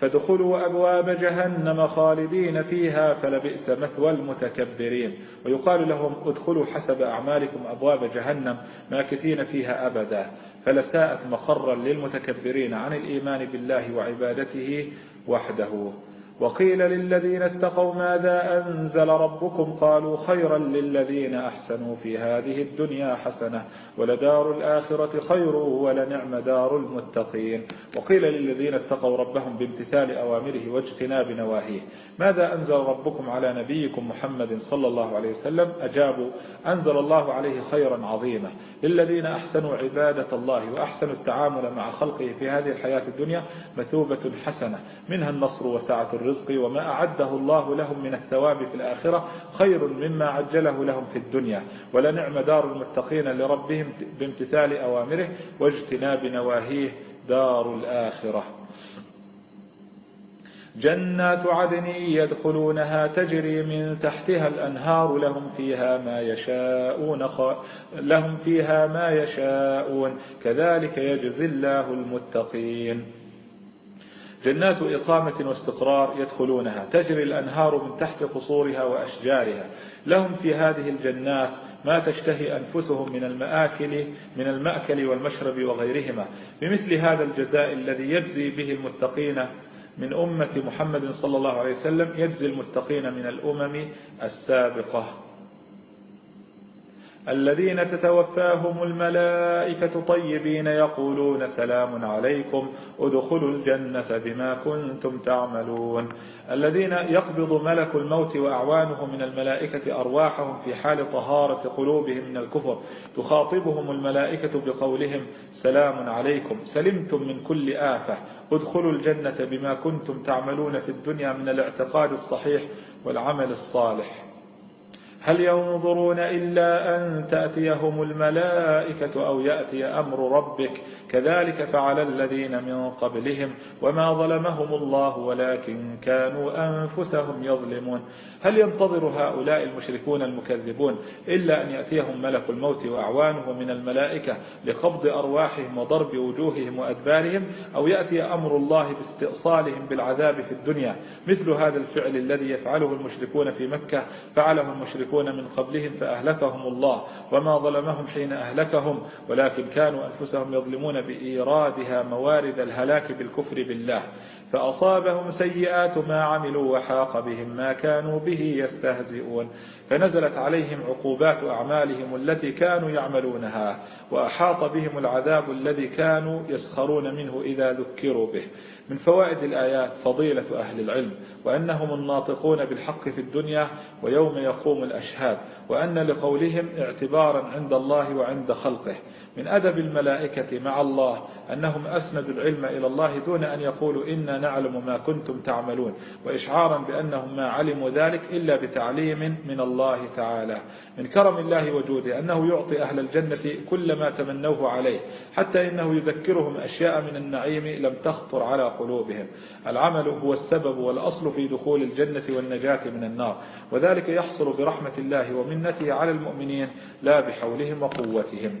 فادخلوا أبواب جهنم خالدين فيها فلبئس مثوى المتكبرين. ويقال لهم ادخلوا حسب أعمالكم أبواب جهنم ماكثين فيها أبدا. فلساءت مخرا للمتكبرين عن الإيمان بالله وعبادته وحده. وقيل للذين اتقوا ماذا أنزل ربكم قالوا خيرا للذين أحسنوا في هذه الدنيا حسنة ولدار الآخرة خير ولنعم دار المتقين. وقيل للذين اتقوا ربهم بامتثال أوامره واجتناب نواهيه. ماذا أنزل ربكم على نبيكم محمد صلى الله عليه وسلم؟ أجابوا أنزل الله عليه خيرا عظيما. للذين أحسنوا عبادة الله وأحسنوا التعامل مع خلقه في هذه الحياة الدنيا مثوبة حسنة. منها النصر وسعة الرزق وما أعده الله لهم من الثواب في الآخرة خير مما عجله لهم في الدنيا. ولنعم دار المتقين لربهم بامتثال أوامره واجتناب نواهيه دار الآخرة. جنات عدن يدخلونها تجري من تحتها الأنهار لهم فيها ما يشاءون لهم فيها ما يشاءون. كذلك يجزي الله المتقين. جنات إقامة واستقرار يدخلونها تجري الأنهار من تحت قصورها وأشجارها. لهم في هذه الجنات ما تشتهي أنفسهم من المآكل من المأكل والمشرب وغيرهما. بمثل هذا الجزاء الذي يجزي به المتقين من أمة محمد صلى الله عليه وسلم يجزي المتقين من الأمم السابقة. الذين تتوفاهم الملائكة طيبين يقولون سلام عليكم ادخلوا الجنة بما كنتم تعملون. الذين يقبض ملك الموت وأعوانه من الملائكة أرواحهم في حال طهارة قلوبهم من الكفر تخاطبهم الملائكة بقولهم سلام عليكم سلمتم من كل آفة ادخلوا الجنة بما كنتم تعملون في الدنيا من الاعتقاد الصحيح والعمل الصالح. هل ينظرون إلا أن تأتيهم الملائكة أو يأتي أمر ربك كذلك فعل الذين من قبلهم وما ظلمهم الله ولكن كانوا أنفسهم يظلمون. هل ينتظر هؤلاء المشركون المكذبون إلا أن يأتيهم ملك الموت وأعوانه من الملائكة لقبض أرواحهم وضرب وجوههم وأدبارهم أو يأتي أمر الله باستئصالهم بالعذاب في الدنيا؟ مثل هذا الفعل الذي يفعله المشركون في مكة فعله المشركون من قبلهم فأهلكهم الله وما ظلمهم حين أهلكهم ولكن كانوا أنفسهم يظلمون بإيرادها موارد الهلاك بالكفر بالله فأصابهم سيئات ما عملوا وحاق بهم ما كانوا به يستهزئون فنزلت عليهم عقوبات أعمالهم التي كانوا يعملونها وأحاط بهم العذاب الذي كانوا يسخرون منه إذا ذكروا به. من فوائد الآيات فضيلة أهل العلم وأنهم الناطقون بالحق في الدنيا ويوم يقوم الأشهاد وأن لقولهم اعتبارا عند الله وعند خلقه. من أدب الملائكة مع الله أنهم أسندوا العلم إلى الله دون أن يقولوا إنا نعلم ما كنتم تعملون وإشعارا بأنهم ما علموا ذلك إلا بتعليم من الله تعالى من كرم الله وجوده أنه يعطي أهل الجنة كل ما تمنوه عليه حتى إنه يذكرهم أشياء من النعيم لم تخطر على قلوبهم. العمل هو السبب والأصل في دخول الجنة والنجاة من النار وذلك يحصل برحمة الله ومنته على المؤمنين لا بحولهم وقوتهم.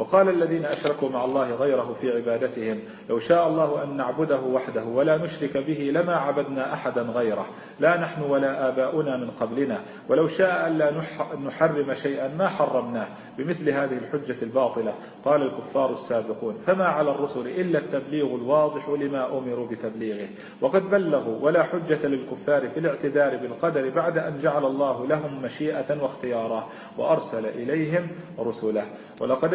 وقال الذين أشركوا مع الله غيره في عبادتهم لو شاء الله أن نعبده وحده ولا نشرك به لما عبدنا أحدا غيره لا نحن ولا آباؤنا من قبلنا ولو شاء أن لا نحرم شيئا ما حرمناه بمثل هذه الحجة الباطلة قال الكفار السابقون فما على الرسل إلا التبليغ الواضح لما أمروا بتبليغه. وقد بلغوا ولا حجة للكفار في الاعتذار بالقدر بعد أن جعل الله لهم مشيئة واختيارا وأرسل إليهم رسله. ولقد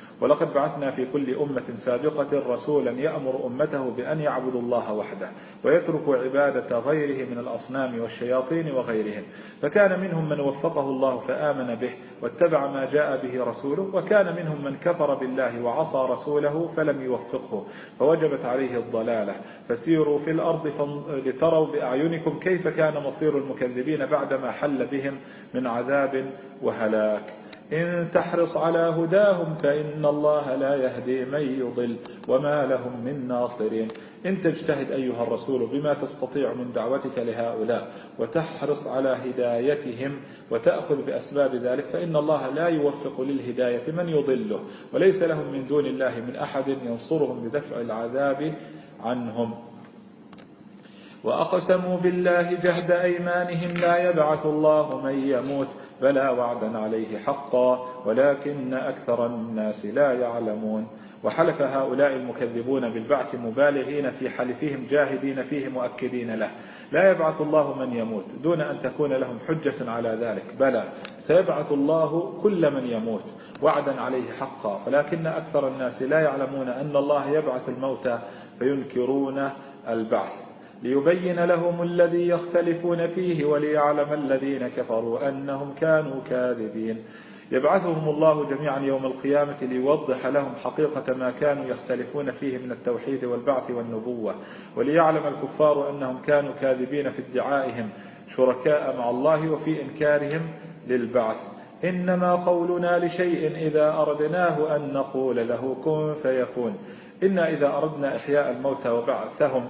ولقد بعثنا في كل أمة سابقة رسولا يأمر أمته بأن يعبدوا الله وحده ويتركوا عبادة غيره من الأصنام والشياطين وغيرهم. فكان منهم من وفقه الله فآمن به واتبع ما جاء به رسوله وكان منهم من كفر بالله وعصى رسوله فلم يوفقه فوجبت عليه الضلالة. فسيروا في الأرض لتروا بأعينكم كيف كان مصير المكذبين بعدما حل بهم من عذاب وهلاك. إن تحرص على هداهم فإن الله لا يهدي من يضل وما لهم من ناصرين. إن تجتهد أيها الرسول بما تستطيع من دعوتك لهؤلاء وتحرص على هدايتهم وتأخذ بأسباب ذلك فإن الله لا يوفق للهداية من يضله وليس لهم من دون الله من أحد ينصرهم بدفع العذاب عنهم. وأقسموا بالله جهد أيمانهم لا يبعث الله من يموت بلى وعدا عليه حقا ولكن أكثر الناس لا يعلمون. وحلف هؤلاء المكذبون بالبعث مبالغين في حلفهم جاهدين فيه مؤكدين له. لا يبعث الله من يموت دون أن تكون لهم حجة على ذلك. بلى سيبعث الله كل من يموت وعدا عليه حقا. ولكن أكثر الناس لا يعلمون أن الله يبعث الموتى فينكرون البعث. ليبين لهم الذي يختلفون فيه وليعلم الذين كفروا أنهم كانوا كاذبين. يبعثهم الله جميعا يوم القيامة ليوضح لهم حقيقة ما كانوا يختلفون فيه من التوحيد والبعث والنبوة وليعلم الكفار أنهم كانوا كاذبين في ادعائهم شركاء مع الله وفي إنكارهم للبعث. إنما قولنا لشيء إذا أردناه أن نقول له كن فيكون. إنا إذا أردنا إحياء الموتى وبعثهم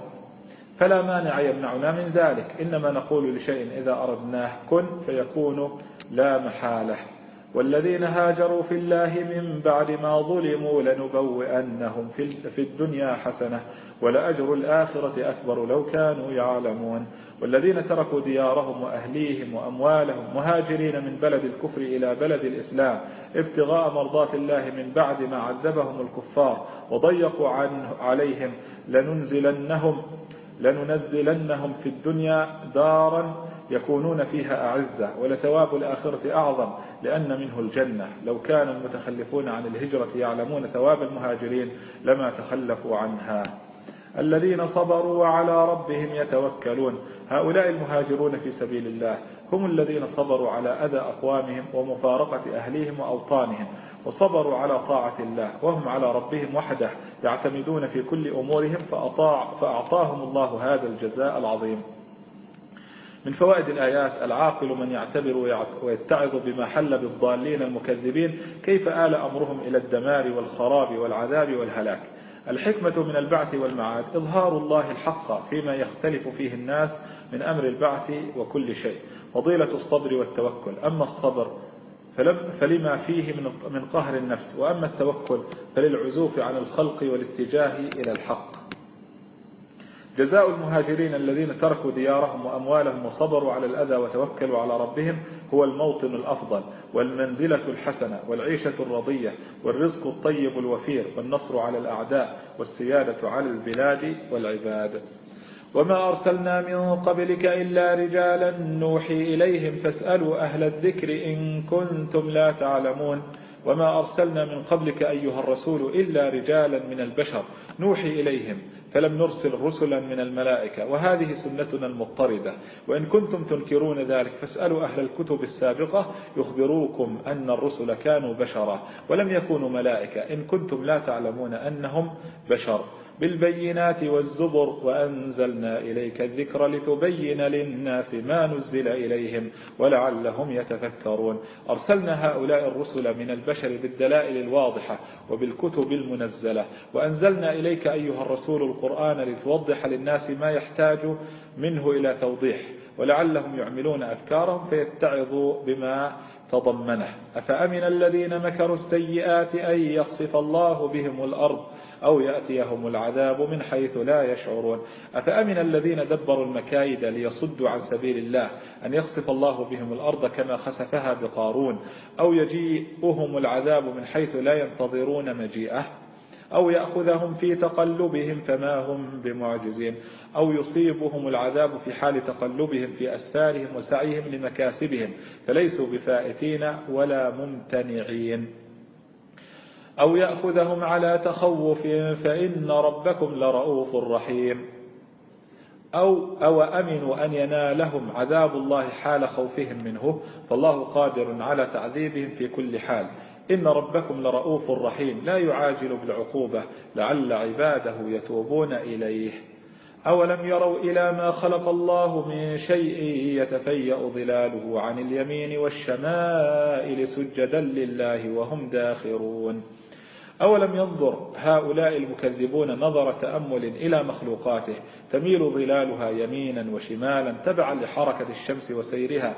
فلا مانع يمنعنا من ذلك. إنما نقول لشيء إذا أردناه كن فيكون لا محالة. والذين هاجروا في الله من بعد ما ظلموا لنبوئنهم في الدنيا حسنة ولأجر الآخرة أكبر لو كانوا يعلمون. والذين تركوا ديارهم وأهليهم وأموالهم مهاجرين من بلد الكفر إلى بلد الإسلام ابتغاء مرضات الله من بعد ما عذبهم الكفار وضيقوا عليهم لننزلنهم لننزلنهم في الدنيا دارا يكونون فيها أعزة ولثواب الآخرة أعظم لأن منه الجنة. لو كان المتخلفون عن الهجرة يعلمون ثواب المهاجرين لما تخلفوا عنها. الذين صبروا وعلى ربهم يتوكلون. هؤلاء المهاجرون في سبيل الله هم الذين صبروا على أذى أقوامهم ومفارقة أهليهم وأوطانهم. وصبروا على طاعة الله وهم على ربهم وحده يعتمدون في كل أمورهم فأطاع فأعطاهم الله هذا الجزاء العظيم. من فوائد الآيات العاقل من يعتبر ويتعظ بما حل بالضالين المكذبين كيف آل أمرهم إلى الدمار والخراب والعذاب والهلاك؟ الحكمة من البعث والمعاد إظهار الله الحق فيما يختلف فيه الناس من أمر البعث وكل شيء فضيلة الصبر والتوكل. أما الصبر فلما فيه من من قهر النفس. وأما التوكل فللعزوف عن الخلق والاتجاه إلى الحق. جزاء المهاجرين الذين تركوا ديارهم وأموالهم وصبروا على الأذى وتوكلوا على ربهم هو الموطن الأفضل والمنزلة الحسنة والعيشة الرضية والرزق الطيب الوفير والنصر على الأعداء والسيادة على البلاد والعباد. وما أرسلنا من قبلك إلا رجالا نوحي إليهم فاسألوا أهل الذكر إن كنتم لا تعلمون. وما أرسلنا من قبلك أيها الرسول إلا رجالا من البشر نوحي إليهم فلم نرسل رسلا من الملائكة. وهذه سنتنا المضطردة. وإن كنتم تنكرون ذلك فاسألوا أهل الكتب السابقة يخبروكم أن الرسل كانوا بشرا. ولم يكونوا ملائكة. إن كنتم لا تعلمون أنهم بشر. بالبينات والزبر وأنزلنا إليك الذكر لتبين للناس ما نزل إليهم ولعلهم يتفكرون. أرسلنا هؤلاء الرسل من البشر بالدلائل الواضحة وبالكتب المنزلة. وأنزلنا إليك أيها الرسول القرآن لتوضح للناس ما يحتاج منه إلى توضيح ولعلهم يعملون أفكارهم فيتعظوا بما تضمنه. أفأمن الذين مكروا السيئات أن يخصف الله بهم الأرض؟ أو يأتيهم العذاب من حيث لا يشعرون. أفأمن الذين دبروا المكايد ليصدوا عن سبيل الله أن يخسف الله بهم الأرض كما خسفها بقارون؟ أو يجيئهم العذاب من حيث لا ينتظرون مجيئه؟ أو يأخذهم في تقلبهم فما هم بمعجزين؟ أو يصيبهم العذاب في حال تقلبهم في أسفارهم وسعيهم لمكاسبهم فليسوا بفائتين ولا ممتنعين. أو يأخذهم على تخوف فإن ربكم لرؤوف رحيم. أو أو أمنوا أن ينالهم عذاب الله حال خوفهم منه فالله قادر على تعذيبهم في كل حال. إن ربكم لرؤوف رحيم لا يعاجل بالعقوبة لعل عباده يتوبون إليه. أولم يروا إلى ما خلق الله من شيء يتفيأ ظلاله عن اليمين والشمائل سجدا لله وهم داخرون. أولم ينظر هؤلاء المكذبون نظر تأمل إلى مخلوقاته؟ تميل ظلالها يمينا وشمالا تبعا لحركة الشمس وسيرها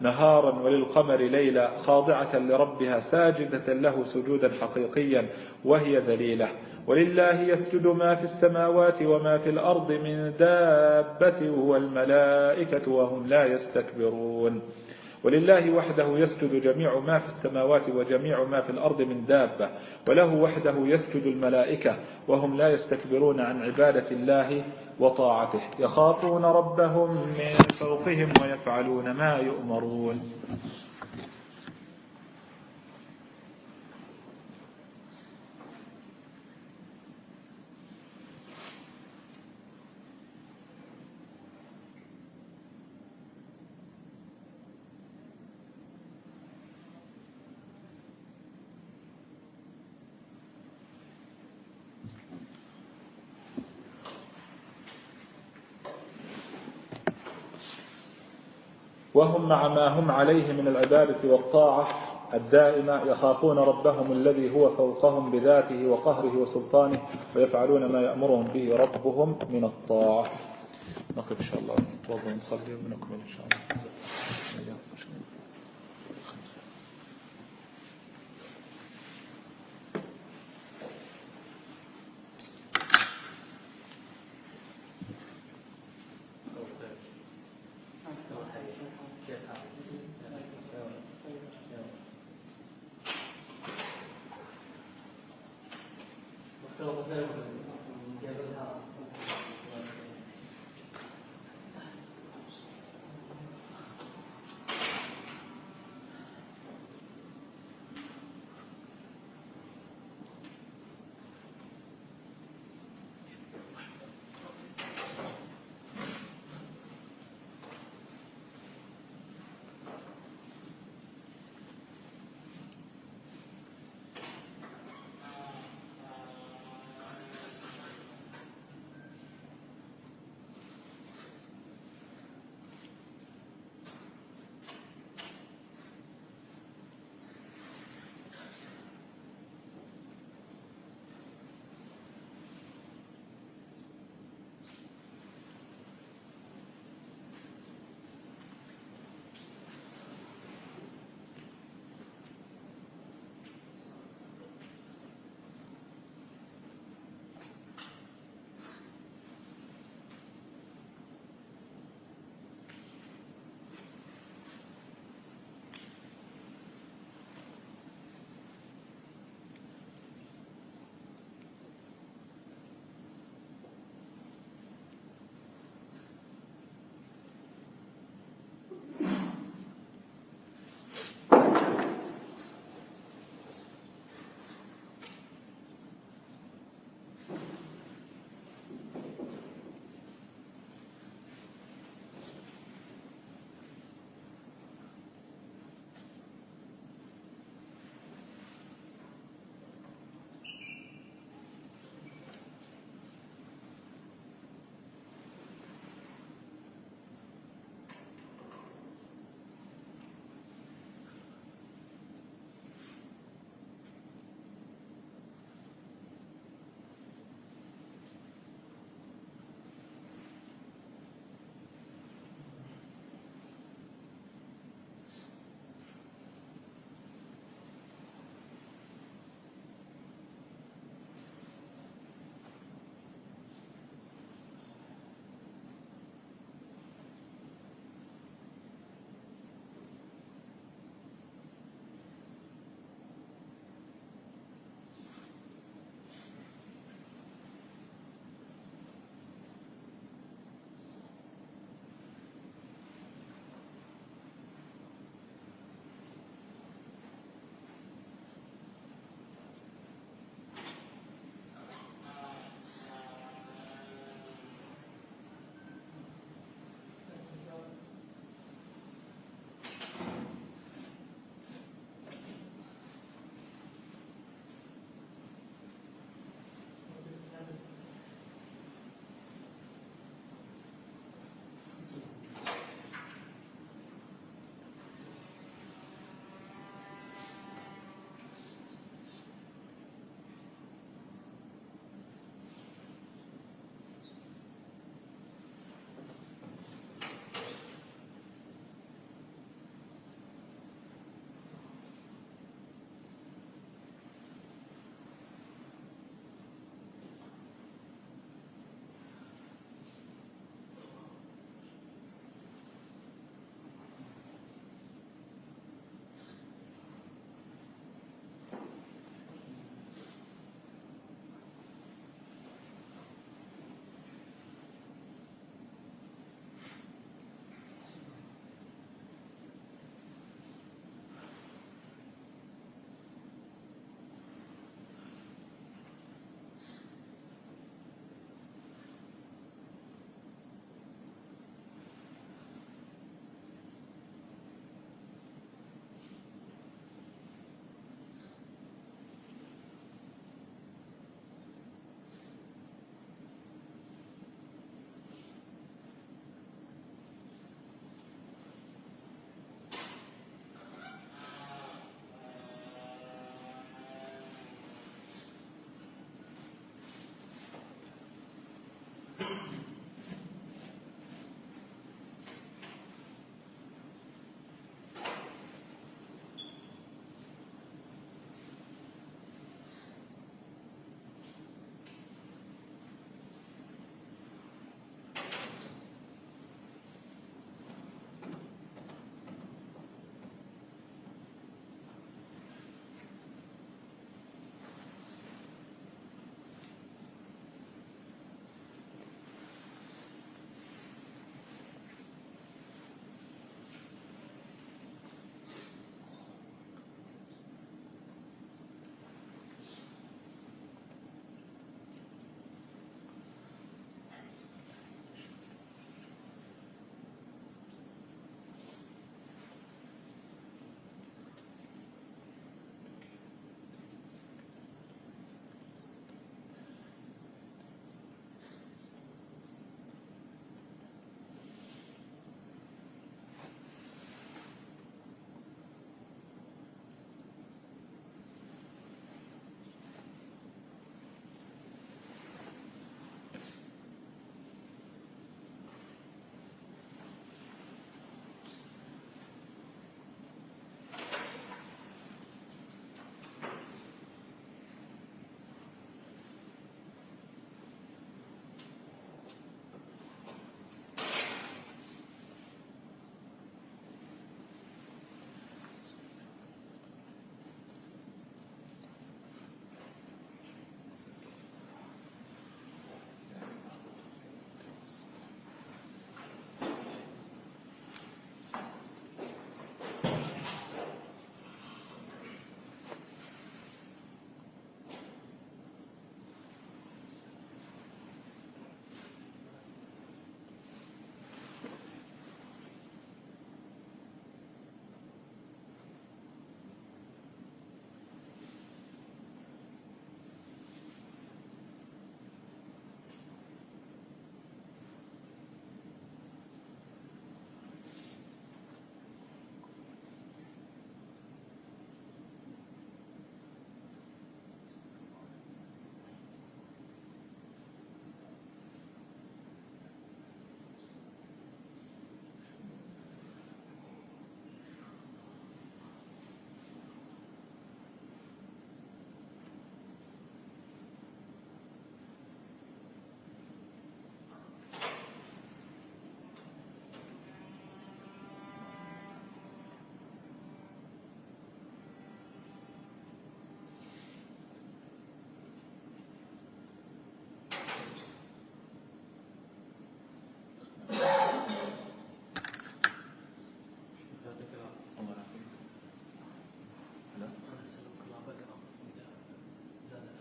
نهارا وللقمر ليلا خاضعة لربها ساجدة له سجودا حقيقيا وهي ذليلة. ولله يسجد ما في السماوات وما في الأرض من دابة والملائكة وهم لا يستكبرون. ولله وحده يسجد جميع ما في السماوات وجميع ما في الأرض من دابة وله وحده يسجد الملائكة وهم لا يستكبرون عن عبادة الله وطاعته. يخافون ربهم من فوقهم ويفعلون ما يؤمرون وهم مع ما هم عليه من العبادة والطاعة الدائمة يخافون ربهم الذي هو فوقهم بذاته وقهره وسلطانه ويفعلون ما يأمرهم به ربهم من الطاعة. نقف إن شاء الله. ونصلي ونكمل إن شاء الله. আপনার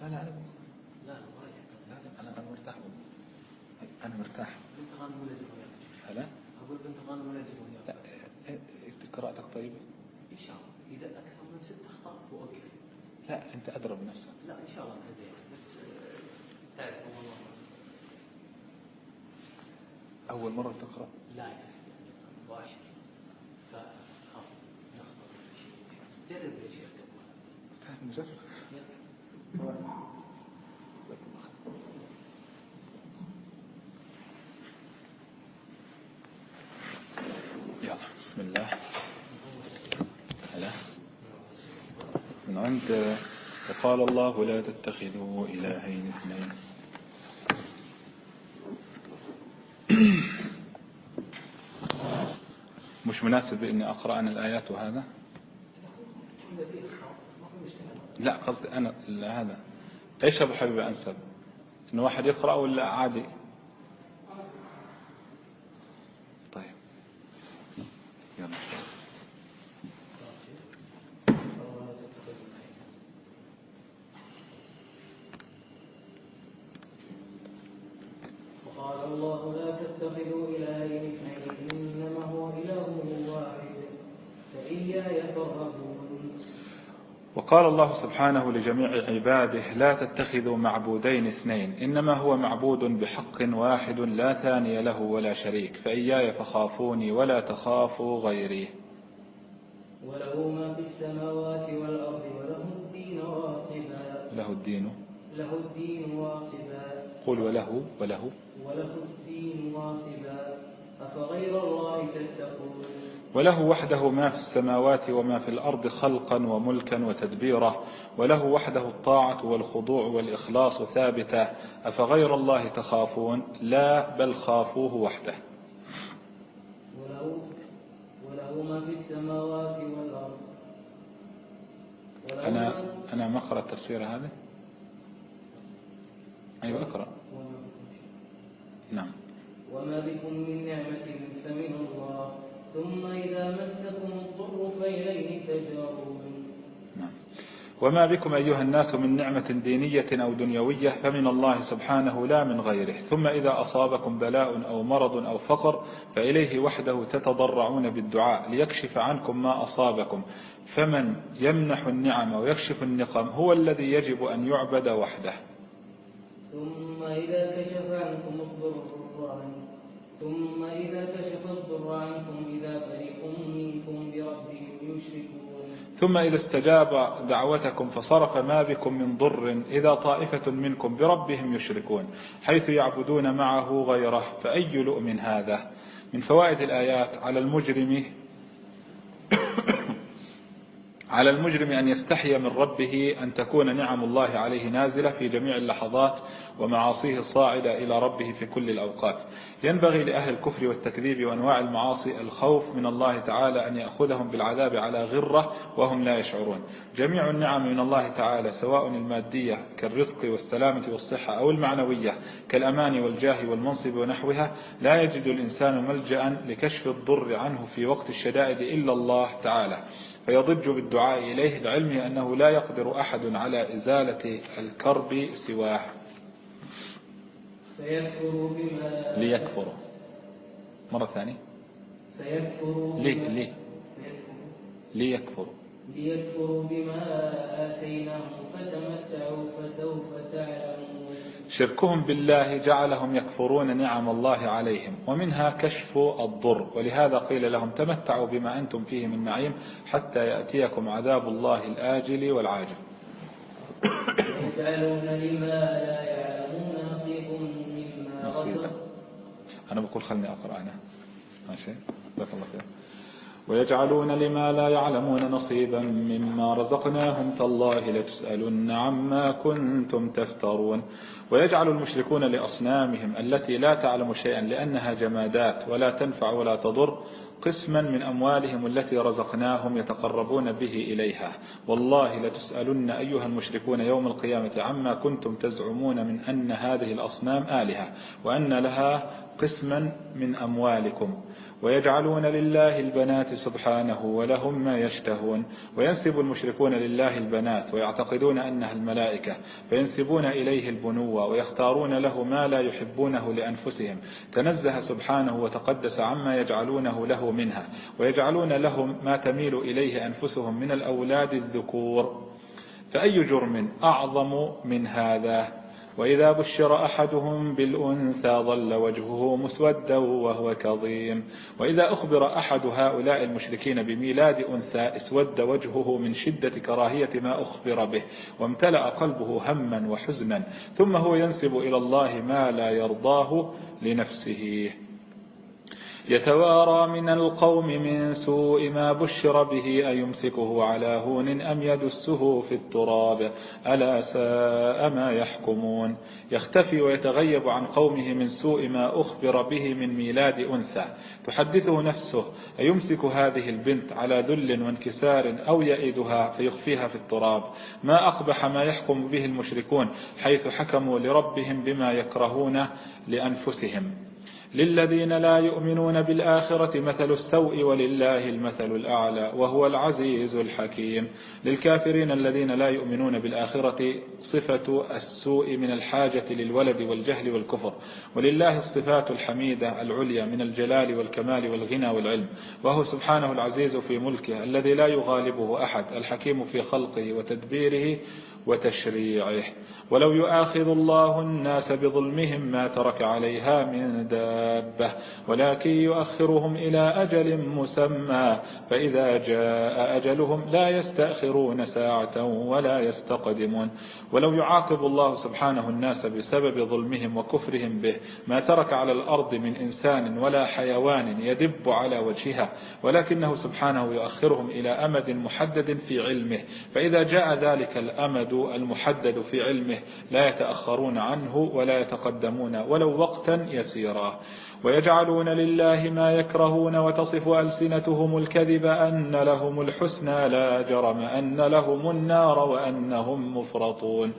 لا. لا لا أنا أنا مرتاح. أنا مرتاح. بنت غانم ولا هلا أقول بنت غانم ولا لا قراءتك طيبة إن شاء الله. إذا أكثر من ست أخطاء وأوقف لا أنت أدرى بنفسك. لا إن شاء الله زين بس تعرف والله أول مرة تقرأ؟ لا مباشر فخاف نخطأ شيء جرب يا شيخ نجرب يلا بسم الله هلا من عند وقال الله لا تتخذوا إلهين اثنين. مش مناسب إني أقرأ أنا الآيات وهذا؟ لا قصدي أنا هذا. إيش أبو حبيب أنسب؟ إنه واحد يقرأ ولا عادي؟ طيب. يلا وقال الله لا تتخذوا إلهين اثنين إنما هو إله واحد فإياي فارهبون وقال الله سبحانه لجميع عباده لا تتخذوا معبودين اثنين إنما هو معبود بحق واحد لا ثاني له ولا شريك فإياي فخافوني ولا تخافوا غيري. وله ما في السماوات والأرض وله الدين واصبا. له الدين. له الدين واصبا. قل وله وله. وله الدين واصبا. أفغير الله تتقون؟ وله وحده ما في السماوات وما في الأرض خلقا وملكا وتدبيرا وله وحده الطاعة والخضوع والإخلاص ثابتا. أفغير الله تخافون؟ لا بل خافوه وحده. وله, وله ما في السماوات والأرض. أنا, أنا ما أقرأ التفسير هذا؟ أيوة أقرأ. نعم. وما بكم من نعمة فمن الله. ثم إذا مسكم الضر فإليه تجارون. نعم. وما بكم أيها الناس من نعمة دينية أو دنيوية فمن الله سبحانه لا من غيره. ثم إذا أصابكم بلاء أو مرض أو فقر فإليه وحده تتضرعون بالدعاء ليكشف عنكم ما أصابكم. فمن يمنح النعم ويكشف النقم هو الذي يجب أن يعبد وحده. ثم إذا كشف عنكم الضر ثم إذا كشف الضر عنكم ثم إذا استجاب دعوتكم فصرف ما بكم من ضر إذا طائفة منكم بربهم يشركون حيث يعبدون معه غيره فأي لؤم هذا؟ من فوائد الآيات على المجرم على المجرم أن يستحي من ربه أن تكون نعم الله عليه نازلة في جميع اللحظات ومعاصيه صاعدة إلى ربه في كل الأوقات. ينبغي لأهل الكفر والتكذيب وأنواع المعاصي الخوف من الله تعالى أن يأخذهم بالعذاب على غرة وهم لا يشعرون. جميع النعم من الله تعالى سواء المادية كالرزق والسلامة والصحة أو المعنوية كالأمان والجاه والمنصب ونحوها لا يجد الإنسان ملجأ لكشف الضر عنه في وقت الشدائد إلا الله تعالى. فيضج بالدعاء إليه لعلمه أنه لا يقدر أحد على إزالة الكرب سواه. بما ليكفروا مرة ثانية. فيكفروا ليه؟ بما- ليه آتيناهم فتمتعوا فسوف تعلمون. شركهم بالله جعلهم يكفرون نعم الله عليهم ومنها كشف الضر ولهذا قيل لهم تمتعوا بما أنتم فيه من نعيم حتى يأتيكم عذاب الله الآجل والعاجل. ويجعلون لما لا يعلمون نصيب مما نصيبا. أنا بقول خلني أقرأ أنا. ماشي. الله خير. ويجعلون لما لا يعلمون نصيبا مما رزقناهم تالله لتسألن عما كنتم تفترون. ويجعل المشركون لأصنامهم التي لا تعلم شيئا لأنها جمادات ولا تنفع ولا تضر قسما من أموالهم التي رزقناهم يتقربون به إليها. والله لتسألن أيها المشركون يوم القيامة عما كنتم تزعمون من أن هذه الأصنام آلهة وأن لها قسما من أموالكم. ويجعلون لله البنات سبحانه ولهم ما يشتهون وينسب المشركون لله البنات ويعتقدون أنها الملائكة فينسبون إليه البنوة ويختارون له ما لا يحبونه لأنفسهم تنزه سبحانه وتقدس عما يجعلونه له منها ويجعلون لهم ما تميل إليه أنفسهم من الأولاد الذكور فأي جرم أعظم من هذا؟ وإذا بشر أحدهم بالأنثى ظل وجهه مسودا وهو كظيم. وإذا أخبر أحد هؤلاء المشركين بميلاد أنثى اسود وجهه من شدة كراهية ما أخبر به وامتلأ قلبه هما وحزنا ثم هو ينسب إلى الله ما لا يرضاه لنفسه. يتوارى من القوم من سوء ما بشر به أيمسكه على هون أم يدسه في التراب؟ ألا ساء ما يحكمون؟ يختفي ويتغيب عن قومه من سوء ما أخبر به من ميلاد أنثى. تحدثه نفسه أيمسك هذه البنت على ذل وانكسار أو يئدها فيخفيها في التراب؟ ما أقبح ما يحكم به المشركون حيث حكموا لربهم بما يكرهون لأنفسهم. للذين لا يؤمنون بالآخرة مثل السوء ولله المثل الأعلى وهو العزيز الحكيم. للكافرين الذين لا يؤمنون بالآخرة صفة السوء من الحاجة للولد والجهل والكفر. ولله الصفات الحميدة العليا من الجلال والكمال والغنى والعلم. وهو سبحانه العزيز في ملكه الذي لا يغالبه أحد الحكيم في خلقه وتدبيره وتشريعه. ولو يؤاخذ الله الناس بظلمهم ما ترك عليها من دابة ولكن يؤخرهم إلى أجل مسمى فإذا جاء أجلهم لا يستأخرون ساعة ولا يستقدمون. ولو يعاقب الله سبحانه الناس بسبب ظلمهم وكفرهم به ما ترك على الأرض من إنسان ولا حيوان يدب على وجهها ولكنه سبحانه يؤخرهم إلى أمد محدد في علمه فإذا جاء ذلك الأمد المحدد في علمه لا يتأخرون عنه ولا يتقدمون ولو وقتا يسيرا. ويجعلون لله ما يكرهون وتصف ألسنتهم الكذب أن لهم الحسنى لا جرم أن لهم النار وأنهم مفرطون.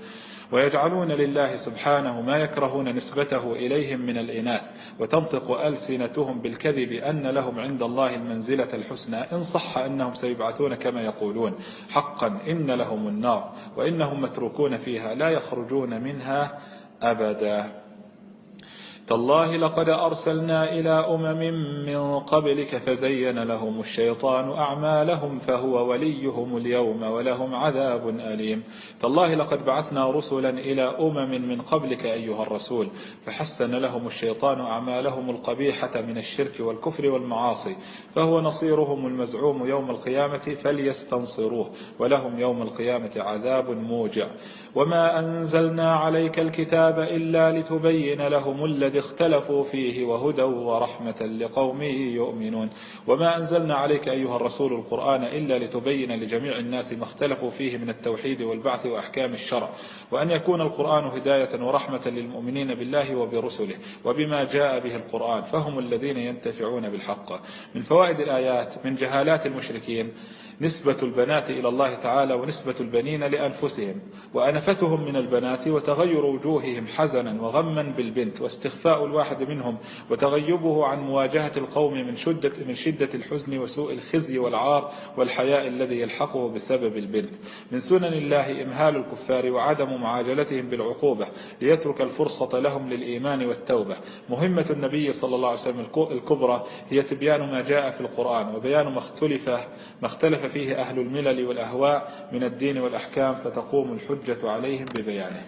ويجعلون لله سبحانه ما يكرهون نسبته إليهم من الإناث وتنطق ألسنتهم بالكذب أن لهم عند الله المنزلة الحسنى إن صح أنهم سيبعثون كما يقولون. حقا إن لهم النار وإنهم متروكون فيها لا يخرجون منها أبدا. تالله لقد أرسلنا إلى أمم من قبلك فزين لهم الشيطان أعمالهم فهو وليهم اليوم ولهم عذاب أليم. تالله لقد بعثنا رسلا إلى أمم من قبلك أيها الرسول فحسن لهم الشيطان أعمالهم القبيحة من الشرك والكفر والمعاصي فهو نصيرهم المزعوم يوم القيامة فليستنصروه ولهم يوم القيامة عذاب موجع. وما أنزلنا عليك الكتاب إلا لتبين لهم الذي اختلفوا فيه وهدى ورحمة لقوم يؤمنون. وما أنزلنا عليك أيها الرسول القرآن إلا لتبين لجميع الناس ما اختلفوا فيه من التوحيد والبعث وأحكام الشرع. وأن يكون القرآن هداية ورحمة للمؤمنين بالله وبرسله وبما جاء به القرآن فهم الذين ينتفعون بالحق. من فوائد الآيات من جهالات المشركين نسبة البنات إلى الله تعالى ونسبة البنين لأنفسهم وأنفتهم من البنات وتغير وجوههم حزنا وغما بالبنت واستخفاء الواحد منهم وتغيبه عن مواجهة القوم من شدة, من شدة الحزن وسوء الخزي والعار والحياء الذي يلحقه بسبب البنت. من سنن الله إمهال الكفار وعدم معاجلتهم بالعقوبة ليترك الفرصة لهم للإيمان والتوبة. مهمة النبي صلى الله عليه وسلم الكبرى هي تبيان ما جاء في القرآن وبيان ما اختلف, ما اختلف فيه أهل الملل والأهواء من الدين والأحكام فتقوم الحجة عليهم ببيانه.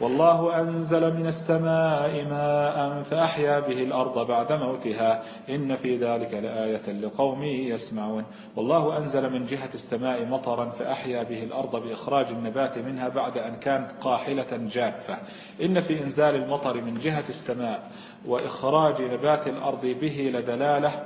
والله أنزل من السماء ماء فأحيا به الأرض بعد موتها. إن في ذلك لآية لقوم يسمعون. والله أنزل من جهة السماء مطرا فأحيا به الأرض بإخراج النبات منها بعد أن كانت قاحلة جافة. إن في إنزال المطر من جهة السماء وإخراج نبات الأرض به لدلالة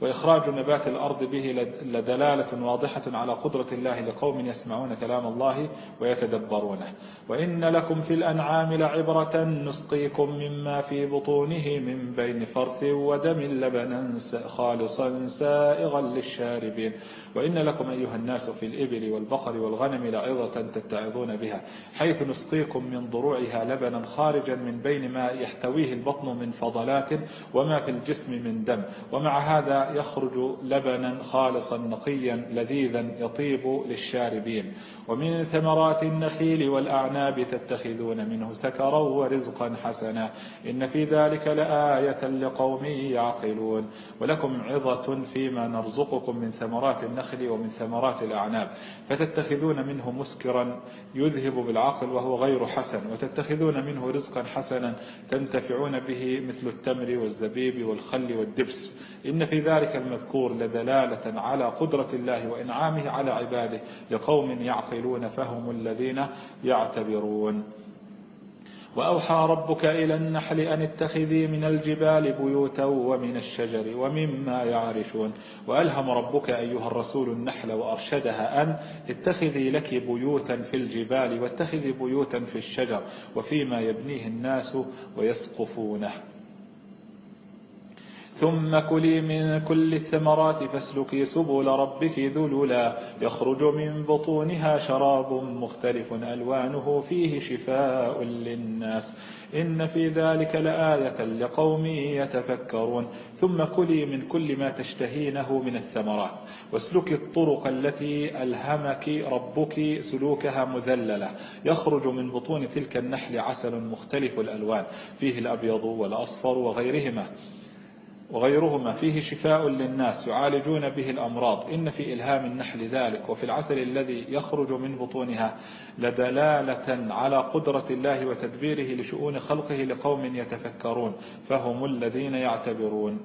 وإخراج نبات الأرض به لدلالة واضحة على قدرة الله لقوم يسمعون كلام الله ويتدبرونه. وإن لكم في الأنعام لعبرة نسقيكم مما في بطونه من بين فرث ودم لبنا خالصا سائغا للشاربين. وإن لكم أيها الناس في الإبل والبقر والغنم لعظة تتعظون بها حيث نسقيكم من ضروعها لبنا خارجا من بين ما يحتويه البطن من فضلات وما في الجسم من دم ومع هذا يخرج لبنا خالصا نقيا لذيذا يطيب للشاربين. ومن ثمرات النخيل والأعناب تتخذون منه سكرا ورزقا حسنا إن في ذلك لآية لقوم يعقلون. ولكم عظة فيما نرزقكم من ثمرات النخل ومن ثمرات الأعناب فتتخذون منه مسكرا يذهب بالعقل وهو غير حسن وتتخذون منه رزقا حسنا تنتفعون به مثل التمر والزبيب والخل والدبس. إن في ذلك المذكور لدلالة على قدرة الله وإنعامه على عباده لقوم يعقلون فهم الذين يعتبرون. وأوحى ربك إلى النحل أن اتخذي من الجبال بيوتا ومن الشجر ومما يعرشون. وألهم ربك أيها الرسول النحل وأرشدها أن اتخذي لك بيوتا في الجبال واتخذي بيوتا في الشجر وفيما يبنيه الناس ويسقفونه. ثم كلي من كل الثمرات فاسلكي سبل ربك ذللا. يخرج من بطونها شراب مختلف ألوانه فيه شفاء للناس. إن في ذلك لآية لقوم يتفكرون. ثم كلي من كل ما تشتهينه من الثمرات. واسلكي الطرق التي ألهمك ربك سلوكها مذللة. يخرج من بطون تلك النحل عسل مختلف الألوان. فيه الأبيض والأصفر وغيرهما. وغيرهما فيه شفاء للناس يعالجون به الأمراض. إن في إلهام النحل ذلك وفي العسل الذي يخرج من بطونها لدلالة على قدرة الله وتدبيره لشؤون خلقه لقوم يتفكرون فهم الذين يعتبرون.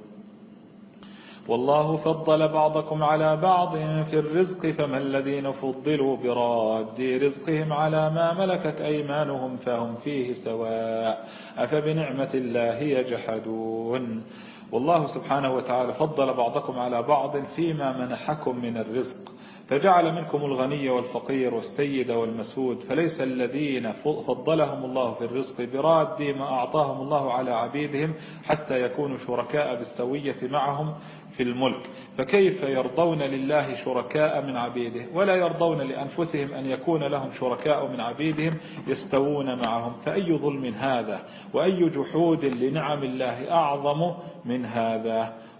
والله فضل بعضكم على بعض في الرزق فما الذين فضلوا براد رزقهم على ما ملكت أيمانهم فهم فيه سواء. أفبنعمة الله يجحدون. والله سبحانه وتعالى فضل بعضكم على بعض فيما منحكم من الرزق. فجعل منكم الغني والفقير والسيد والمسود فليس الذين فضلهم الله في الرزق براد ما أعطاهم الله على عبيدهم حتى يكونوا شركاء بالسوية معهم في الملك. فكيف يرضون لله شركاء من عبيده؟ ولا يرضون لأنفسهم أن يكون لهم شركاء من عبيدهم يستوون معهم. فأي ظلم هذا؟ وأي جحود لنعم الله أعظم من هذا؟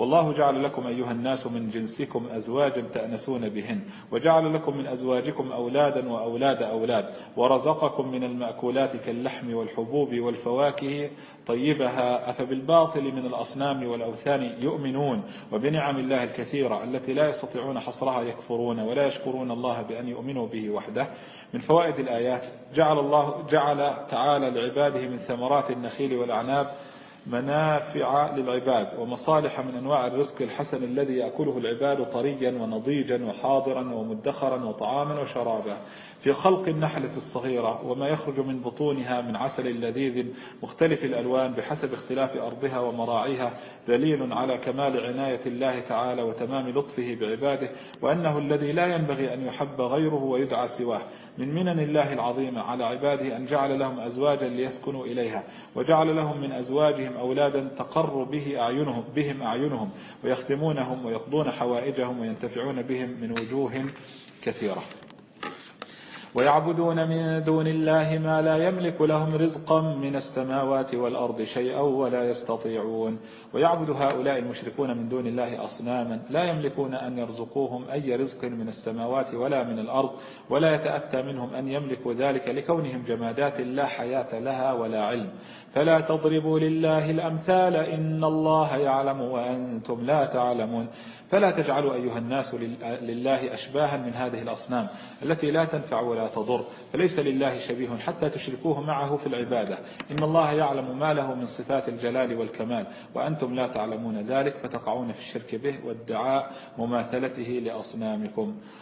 والله جعل لكم أيها الناس من جنسكم أزواجا تأنسون بهن وجعل لكم من أزواجكم أولادا وأولاد أولاد ورزقكم من المأكولات كاللحم والحبوب والفواكه طيبها أفبالباطل من الأصنام والأوثان يؤمنون وبنعم الله الكثيرة التي لا يستطيعون حصرها يكفرون ولا يشكرون الله بأن يؤمنوا به وحده. من فوائد الآيات جعل الله جعل تعالى لعباده من ثمرات النخيل والأعناب منافع للعباد ومصالح من أنواع الرزق الحسن الذي يأكله العباد طريا ونضيجا وحاضرا ومدخرا وطعاما وشرابا. في خلق النحلة الصغيرة وما يخرج من بطونها من عسل لذيذ مختلف الألوان بحسب اختلاف أرضها ومراعيها دليل على كمال عناية الله تعالى وتمام لطفه بعباده وأنه الذي لا ينبغي أن يحب غيره ويدعى سواه. من منن الله العظيمة على عباده أن جعل لهم أزواجا ليسكنوا إليها وجعل لهم من أزواجهم أولادا تقر به أعينهم بهم أعينهم ويخدمونهم ويقضون حوائجهم وينتفعون بهم من وجوه كثيرة. ويعبدون من دون الله ما لا يملك لهم رزقا من السماوات والأرض شيئا ولا يستطيعون. ويعبد هؤلاء المشركون من دون الله أصناما لا يملكون أن يرزقوهم أي رزق من السماوات ولا من الأرض ولا يتأتى منهم أن يملكوا ذلك لكونهم جمادات لا حياة لها ولا علم. فلا تضربوا لله الأمثال إن الله يعلم وأنتم لا تعلمون. فلا تجعلوا أيها الناس لله أشباها من هذه الأصنام التي لا تنفع ولا تضر فليس لله شبيه حتى تشركوه معه في العبادة. إن الله يعلم ما له من صفات الجلال والكمال وأنتم لا تعلمون ذلك فتقعون في الشرك به والدعاء مماثلته لأصنامكم.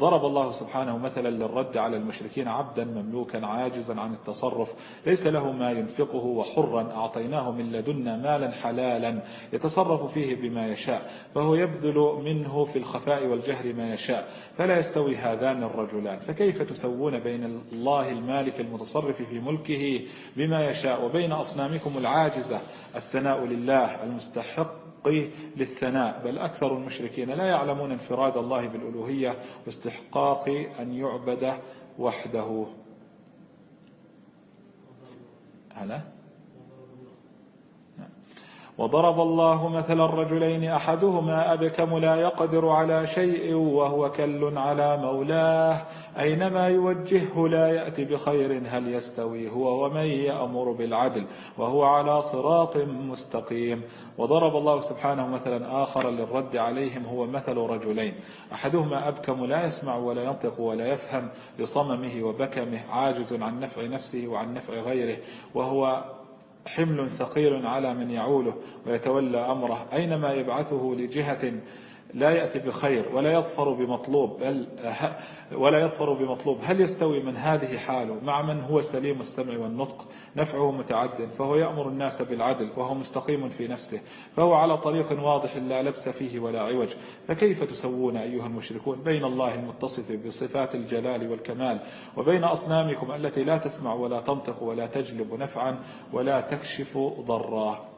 ضرب الله سبحانه مثلا للرد على المشركين عبدا مملوكا عاجزا عن التصرف ليس له ما ينفقه وحرا أعطيناه من لدنا مالا حلالا يتصرف فيه بما يشاء فهو يبذل منه في الخفاء والجهر ما يشاء فلا يستوي هذان الرجلان فكيف تسوون بين الله المالك المتصرف في ملكه بما يشاء وبين أصنامكم العاجزة؟ الثناء لله المستحق للثناء بل أكثر المشركين لا يعلمون انفراد الله بالألوهية واستحقاق أن يعبد وحده. هلا؟ وضرب الله مثل الرجلين أحدهما أبكم لا يقدر على شيء وهو كل على مولاه. أينما يوجهه لا يأتي بخير هل يستوي هو ومن يأمر بالعدل وهو على صراط مستقيم؟ وضرب الله سبحانه مثلا آخر للرد عليهم هو مثل رجلين. أحدهما أبكم لا يسمع ولا ينطق ولا يفهم لصممه وبكمه عاجز عن نفع نفسه وعن نفع غيره وهو حمل ثقيل على من يعوله ويتولى أمره. أينما يبعثه لجهة لا يأتي بخير ولا يظفر بمطلوب بل ولا يظفر بمطلوب. هل يستوي من هذه حاله مع من هو سليم السمع والنطق؟ نفعه متعد فهو يأمر الناس بالعدل وهو مستقيم في نفسه فهو على طريق واضح لا لبس فيه ولا عوج. فكيف تسوون أيها المشركون؟ بين الله المتصف بصفات الجلال والكمال وبين أصنامكم التي لا تسمع ولا تنطق ولا تجلب نفعا ولا تكشف ضرا.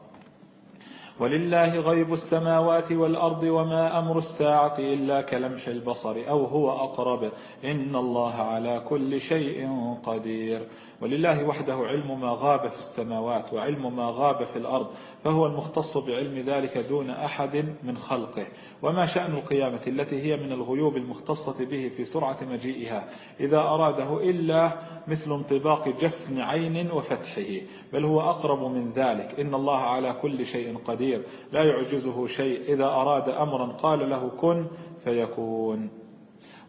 ولله غيب السماوات والأرض وما أمر الساعة إلا كلمح البصر أو هو أقرب إن الله على كل شيء قدير ولله وحده علم ما غاب في السماوات وعلم ما غاب في الأرض فهو المختص بعلم ذلك دون أحد من خلقه. وما شأن القيامة التي هي من الغيوب المختصة به في سرعة مجيئها؟ إذا أراده إلا مثل انطباق جفن عين وفتحه. بل هو أقرب من ذلك. إن الله على كل شيء قدير. لا يعجزه شيء. إذا أراد أمرا قال له كن فيكون.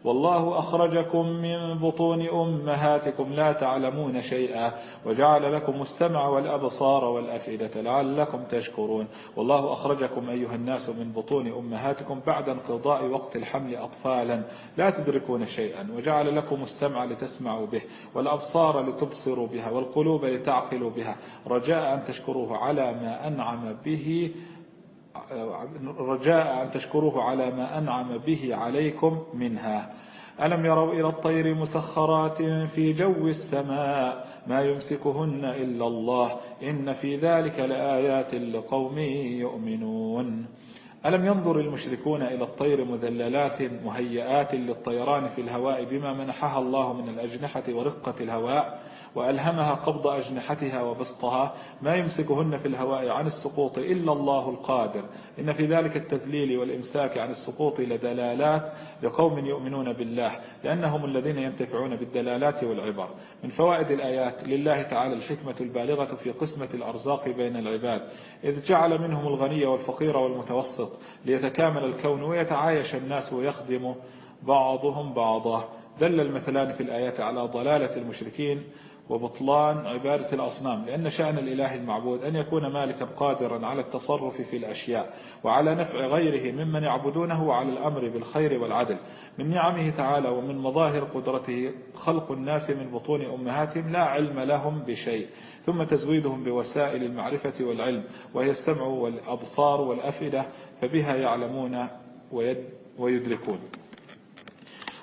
والله أخرجكم من بطون أمهاتكم لا تعلمون شيئا وجعل لكم السمع والأبصار والأفئدة لعلكم تشكرون والله أخرجكم أيها الناس من بطون أمهاتكم بعد انقضاء وقت الحمل أطفالا لا تدركون شيئا وجعل لكم السمع لتسمعوا به والأبصار لتبصروا بها والقلوب لتعقلوا بها رجاء أن تشكروه على ما أنعم به رجاء أن تشكروه على ما أنعم به عليكم منها. ألم يروا إلى الطير مسخرات في جو السماء ما يمسكهن إلا الله؟ إن في ذلك لآيات لقوم يؤمنون. ألم ينظر المشركون إلى الطير مذللات مهيئات للطيران في الهواء بما منحها الله من الأجنحة ورقة الهواء؟ وألهمها قبض أجنحتها وبسطها ما يمسكهن في الهواء عن السقوط إلا الله القادر. إن في ذلك التذليل والإمساك عن السقوط لدلالات لقوم يؤمنون بالله لأنهم الذين ينتفعون بالدلالات والعبر. من فوائد الآيات لله تعالى الحكمة البالغة في قسمة الأرزاق بين العباد. إذ جعل منهم الغني والفقير والمتوسط ليتكامل الكون ويتعايش الناس ويخدم بعضهم بعضا. دل المثلان في الآيات على ضلالة المشركين وبطلان عبادة الأصنام لأن شأن الإله المعبود أن يكون مالكا قادرا على التصرف في الأشياء وعلى نفع غيره ممن يعبدونه وعلى الأمر بالخير والعدل. من نعمه تعالى ومن مظاهر قدرته خلق الناس من بطون أمهاتهم لا علم لهم بشيء. ثم تزويدهم بوسائل المعرفة والعلم وهي السمع والأبصار والأفئدة فبها يعلمون ويدركون.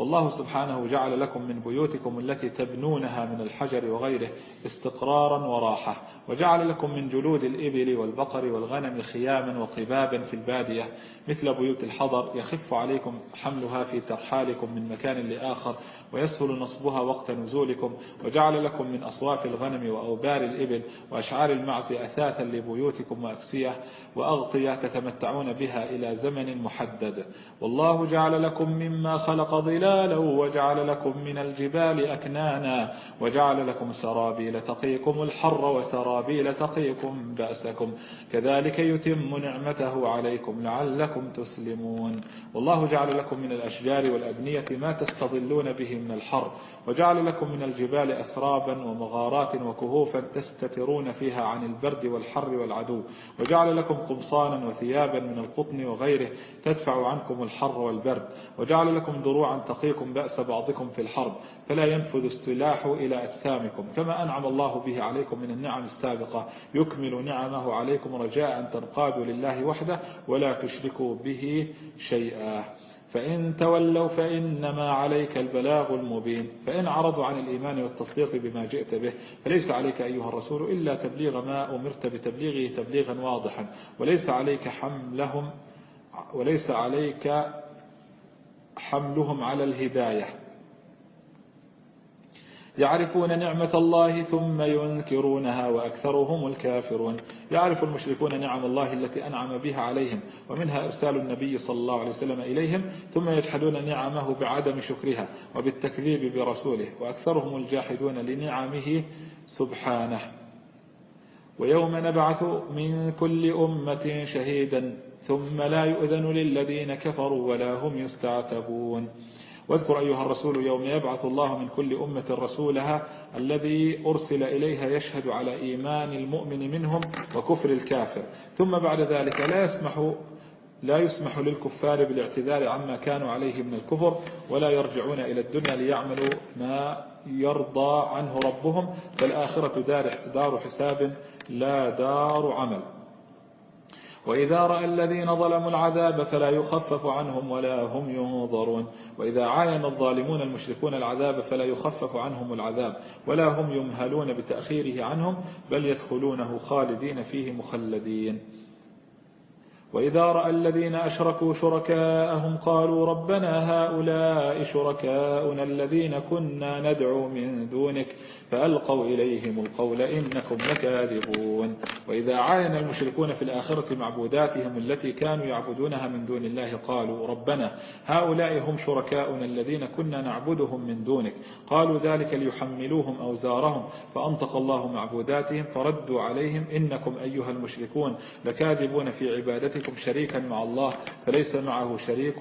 والله سبحانه جعل لكم من بيوتكم التي تبنونها من الحجر وغيره استقرارا وراحة وجعل لكم من جلود الإبل والبقر والغنم خياما وقبابا في البادية مثل بيوت الحضر يخف عليكم حملها في ترحالكم من مكان لآخر ويسهل نصبها وقت نزولكم وجعل لكم من أصواف الغنم وأوبار الإبل وأشعار المعز أثاثا لبيوتكم وأكسية وأغطية تتمتعون بها إلى زمن محدد. والله جعل لكم مما خلق ظلالا وجعل لكم من الجبال أكنانا وجعل لكم سرابيل تقيكم الحر وسرابيل تقيكم بأسكم. كذلك يتم نعمته عليكم لعلكم تسلمون. والله جعل لكم من الأشجار والأبنية ما تستظلون به من الحر وجعل لكم من الجبال أسرابا ومغارات وكهوفا تستترون فيها عن البرد والحر والعدو. وجعل لكم قمصانا وثيابا من القطن وغيره تدفع عنكم الحر والبرد. وجعل لكم دروعا تقيكم بأس بعضكم في الحرب. فلا ينفذ السلاح إلى أجسامكم. كما أنعم الله به عليكم من النعم السابقة. يكمل نعمه عليكم رجاء أن تنقادوا لله وحده ولا تشركوا به شيئا. فإن تولوا فإنما عليك البلاغ المبين. فإن عرضوا عن الإيمان والتصديق بما جئت به فليس عليك أيها الرسول إلا تبليغ ما أمرت بتبليغه تبليغا واضحا. وليس عليك حملهم وليس عليك حملهم على الهداية. يعرفون نعمة الله ثم ينكرونها وأكثرهم الكافرون. يعرف المشركون نعم الله التي أنعم بها عليهم ومنها إرسال النبي صلى الله عليه وسلم إليهم ثم يجحدون نعمه بعدم شكرها وبالتكذيب برسوله وأكثرهم الجاحدون لنعمه سبحانه. ويوم نبعث من كل أمة شهيدا ثم لا يؤذن للذين كفروا ولا هم يستعتبون. واذكر أيها الرسول يوم يبعث الله من كل أمة رسولها الذي أرسل إليها يشهد على إيمان المؤمن منهم وكفر الكافر. ثم بعد ذلك لا يسمح لا يسمح للكفار بالاعتذار عما كانوا عليه من الكفر ولا يرجعون إلى الدنيا ليعملوا ما يرضى عنه ربهم فالآخرة دار, حساب لا دار عمل. وإذا رأى الذين ظلموا العذاب فلا يخفف عنهم ولا هم ينظرون. وإذا عاين الظالمون المشركون العذاب فلا يخفف عنهم العذاب ولا هم يمهلون بتأخيره عنهم بل يدخلونه خالدين فيه مخلدين. وإذا رأى الذين أشركوا شركاءهم قالوا ربنا هؤلاء شركاؤنا الذين كنا ندعو من دونك فألقوا إليهم القول إنكم لكاذبون. وإذا عاين المشركون في الآخرة معبوداتهم التي كانوا يعبدونها من دون الله قالوا ربنا هؤلاء هم شركاؤنا الذين كنا نعبدهم من دونك. قالوا ذلك ليحملوهم أوزارهم فأنطق الله معبوداتهم فردوا عليهم إنكم أيها المشركون لكاذبون في عبادتكم شريكا مع الله فليس معه شريك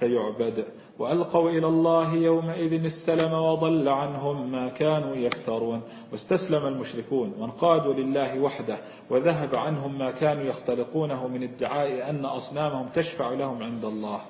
فيعبد. وألقوا إلى الله يومئذ السلم وضل عنهم ما كانوا يفترون. واستسلم المشركون وانقادوا لله وحده وذهب عنهم ما كانوا يختلقونه من ادعاء أن أصنامهم تشفع لهم عند الله.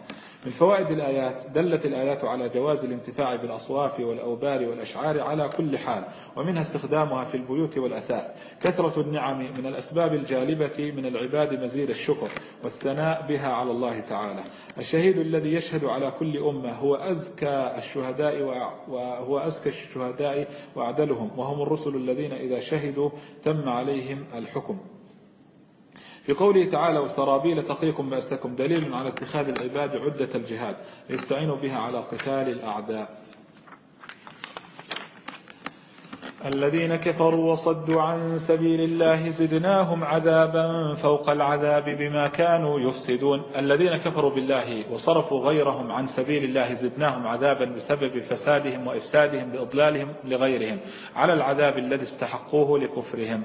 من فوائد الآيات دلت الآيات على جواز الانتفاع بالأصواف والأوبار والأشعار على كل حال ومنها استخدامها في البيوت والأثاء كثرة النعم من الأسباب الجالبة من العباد مزيد الشكر والثناء بها على الله تعالى. الشهيد الذي يشهد على كل أمة هو أزكى الشهداء وهو أزكى الشهداء وأعدلهم وهم الرسل الذين إذا شهدوا تم عليهم الحكم. في قوله تعالى وسرابيل تقيكم بأسكم دليل على اتخاذ العباد عدة الجهاد يستعينوا بها على قتال الأعداء. الذين كفروا وصدوا عن سبيل الله زدناهم عذابا فوق العذاب بما كانوا يفسدون. الذين كفروا بالله وصرفوا غيرهم عن سبيل الله زدناهم عذابا بسبب فسادهم وإفسادهم بإضلالهم لغيرهم على العذاب الذي استحقوه لكفرهم.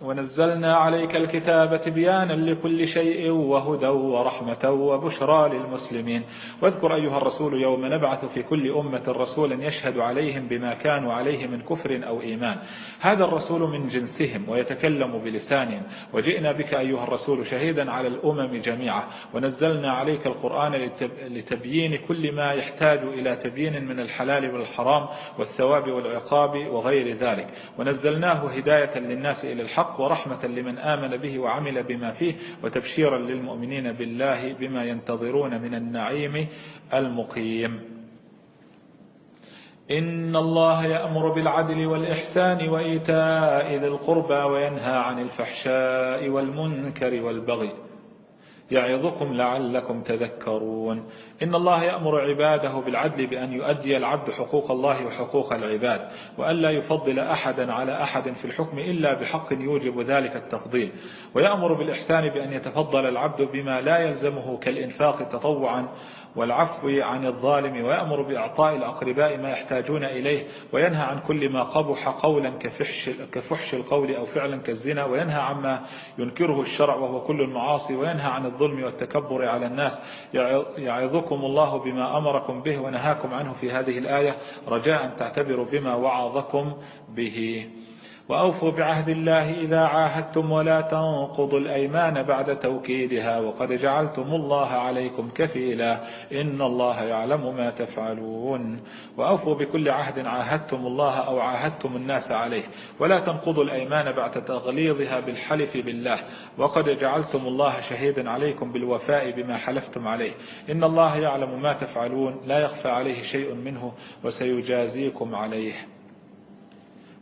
ونزلنا عليك الكتاب تبيانا لكل شيء وهدى ورحمة وبشرى للمسلمين. واذكر أيها الرسول يوم نبعث في كل أمة رسولا يشهد عليهم بما كانوا عليه من كفر أو إيمان. هذا الرسول من جنسهم ويتكلم بلسانهم. وجئنا بك أيها الرسول شهيدا على الأمم جميعا. ونزلنا عليك القرآن لتبيين كل ما يحتاج إلى تبيين من الحلال والحرام والثواب والعقاب وغير ذلك. ونزلناه هداية للناس إلى الحق الحق ورحمة لمن آمن به وعمل بما فيه وتبشيرا للمؤمنين بالله بما ينتظرون من النعيم المقيم. إن الله يأمر بالعدل والإحسان وإيتاء ذي القربى وينهى عن الفحشاء والمنكر والبغي يعظكم لعلكم تذكرون. إن الله يأمر عباده بالعدل بأن يؤدي العبد حقوق الله وحقوق العباد وألا يفضل أحدا على أحد في الحكم إلا بحق يوجب ذلك التفضيل. ويأمر بالإحسان بأن يتفضل العبد بما لا يلزمه كالإنفاق تطوعا والعفو عن الظالم ويأمر بإعطاء الأقرباء ما يحتاجون إليه وينهى عن كل ما قبح قولا كفحش, كفحش القول أو فعلا كالزنا وينهى عما ينكره الشرع وهو كل المعاصي وينهى عن الظلم والتكبر على الناس. يعظكم الله بما أمركم به ونهاكم عنه في هذه الآية. رجاء تعتبروا بما وعظكم به. وأوفوا بعهد الله إذا عاهدتم ولا تنقضوا الأيمان بعد توكيدها وقد جعلتم الله عليكم كفيلا إن الله يعلم ما تفعلون وأوفوا بكل عهد عاهدتم الله أو عاهدتم الناس عليه ولا تنقضوا الأيمان بعد تغليظها بالحلف بالله وقد جعلتم الله شهيدا عليكم بالوفاء بما حلفتم عليه إن الله يعلم ما تفعلون لا يخفى عليه شيء منه وسيجازيكم عليه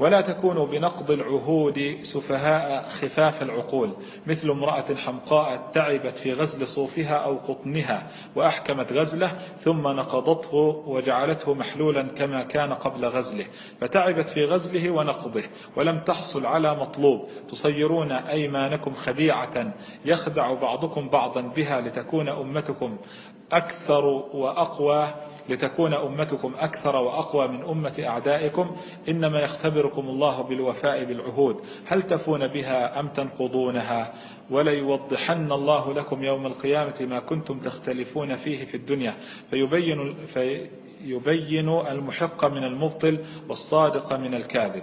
ولا تكونوا بنقض العهود سفهاء خفاف العقول مثل امرأة حمقاء تعبت في غزل صوفها أو قطنها وأحكمت غزله ثم نقضته وجعلته محلولا كما كان قبل غزله فتعبت في غزله ونقضه ولم تحصل على مطلوب تصيرون أيمانكم خديعة يخدع بعضكم بعضا بها لتكون أمتكم أكثر وأقوى لتكون أمتكم أكثر وأقوى من أمة أعدائكم إنما يختبركم الله بالوفاء بالعهود. هل تفون بها أم تنقضونها؟ وليوضحن الله لكم يوم القيامة ما كنتم تختلفون فيه في الدنيا. فيبين, فيبين المحق من المبطل والصادق من الكاذب.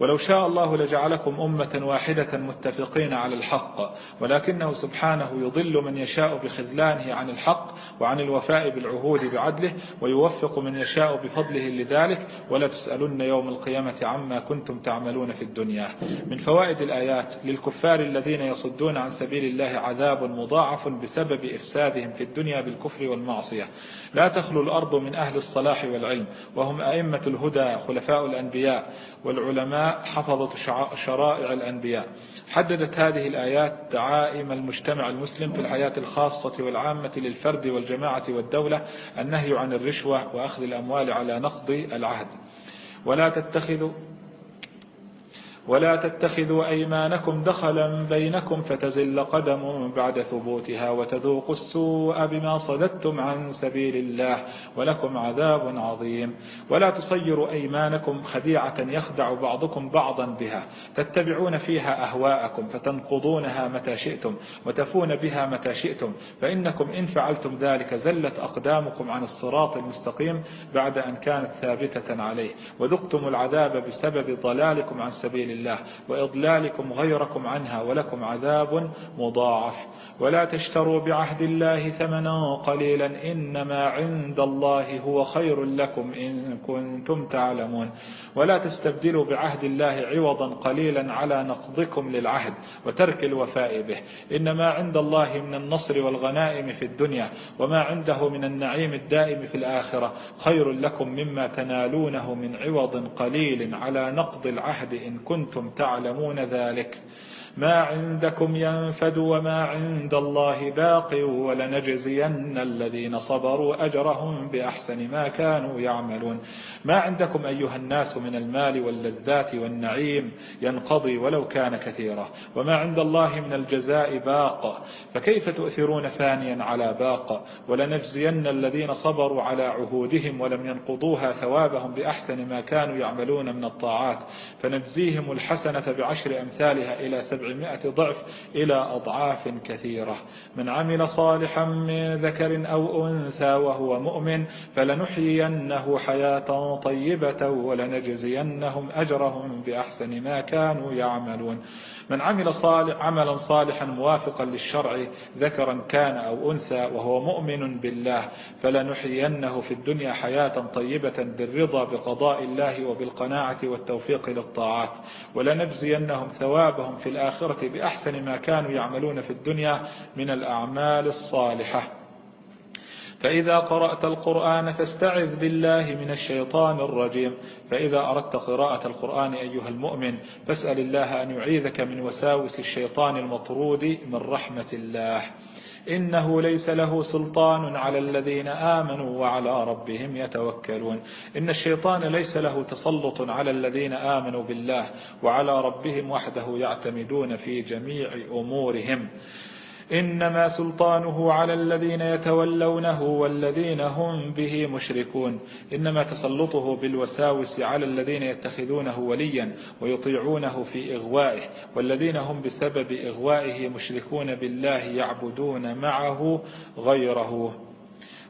ولو شاء الله لجعلكم أمة واحدة متفقين على الحق ولكنه سبحانه يضل من يشاء بخذلانه عن الحق وعن الوفاء بالعهود بعدله ويوفق من يشاء بفضله لذلك ولا تسألن يوم القيامة عما كنتم تعملون في الدنيا. من فوائد الآيات للكفار الذين يصدون عن سبيل الله عذاب مضاعف بسبب إفسادهم في الدنيا بالكفر والمعصية. لا تخلو الأرض من أهل الصلاح والعلم وهم أئمة الهدى خلفاء الأنبياء والعلماء حفظة شرائع الأنبياء. حددت هذه الآيات دعائم المجتمع المسلم في الحياة الخاصة والعامة للفرد والجماعة والدولة النهي عن الرشوة وأخذ الأموال على نقض العهد. ولا تتخذوا ولا تتخذوا أيمانكم دخلا بينكم فتزل قدم بعد ثبوتها وتذوقوا السوء بما صددتم عن سبيل الله ولكم عذاب عظيم. ولا تصيروا أيمانكم خديعة يخدع بعضكم بعضا بها. تتبعون فيها أهواءكم فتنقضونها متى شئتم وتفون بها متى شئتم. فإنكم إن فعلتم ذلك زلت أقدامكم عن الصراط المستقيم بعد أن كانت ثابتة عليه. وذقتم العذاب بسبب ضلالكم عن سبيل الله وإضلالكم غيركم عنها ولكم عذاب مضاعف. ولا تشتروا بعهد الله ثمنا قليلا إنما عند الله هو خير لكم إن كنتم تعلمون. ولا تستبدلوا بعهد الله عوضا قليلا على نقضكم للعهد وترك الوفاء به. إنما عند الله من النصر والغنائم في الدنيا وما عنده من النعيم الدائم في الآخرة. خير لكم مما تنالونه من عوض قليل على نقض العهد إن كنتم تعلمون ذلك. ما عندكم ينفد وما عند الله باق ولنجزين الذين صبروا أجرهم بأحسن ما كانوا يعملون. ما عندكم أيها الناس من المال واللذات والنعيم ينقضي ولو كان كثيرا. وما عند الله من الجزاء باق. فكيف تؤثرون ثانيا على باق؟ ولنجزين الذين صبروا على عهودهم ولم ينقضوها ثوابهم بأحسن ما كانوا يعملون من الطاعات. فنجزيهم الحسنة بعشر أمثالها إلى سبعمائة ضعف إلى أضعاف كثيرة. من عمل صالحا من ذكر أو أنثى وهو مؤمن فلنحيينه حياة طيبة ولنجزينهم أجرهم بأحسن ما كانوا يعملون. من عمل صالح عملا صالحا موافقا للشرع ذكرا كان أو أنثى وهو مؤمن بالله فلنحيينه في الدنيا حياة طيبة بالرضا بقضاء الله وبالقناعة والتوفيق للطاعات. ولنجزينهم ثوابهم في الآخرة بأحسن ما كانوا يعملون في الدنيا من الأعمال الصالحة. فإذا قرأت القرآن فاستعذ بالله من الشيطان الرجيم. فإذا أردت قراءة القرآن أيها المؤمن فاسأل الله أن يعيذك من وساوس الشيطان المطرود من رحمة الله. إنه ليس له سلطان على الذين آمنوا وعلى ربهم يتوكلون. إن الشيطان ليس له تسلط على الذين آمنوا بالله وعلى ربهم وحده يعتمدون في جميع أمورهم. إنما سلطانه على الذين يتولونه والذين هم به مشركون. إنما تسلطه بالوساوس على الذين يتخذونه وليا ويطيعونه في إغوائه والذين هم بسبب إغوائه مشركون بالله يعبدون معه غيره.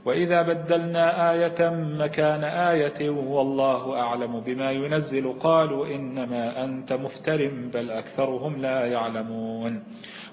وإذا بدلنا آية مكان آية والله أعلم بما ينزل قالوا إنما أنت مفتر بل أكثرهم لا يعلمون.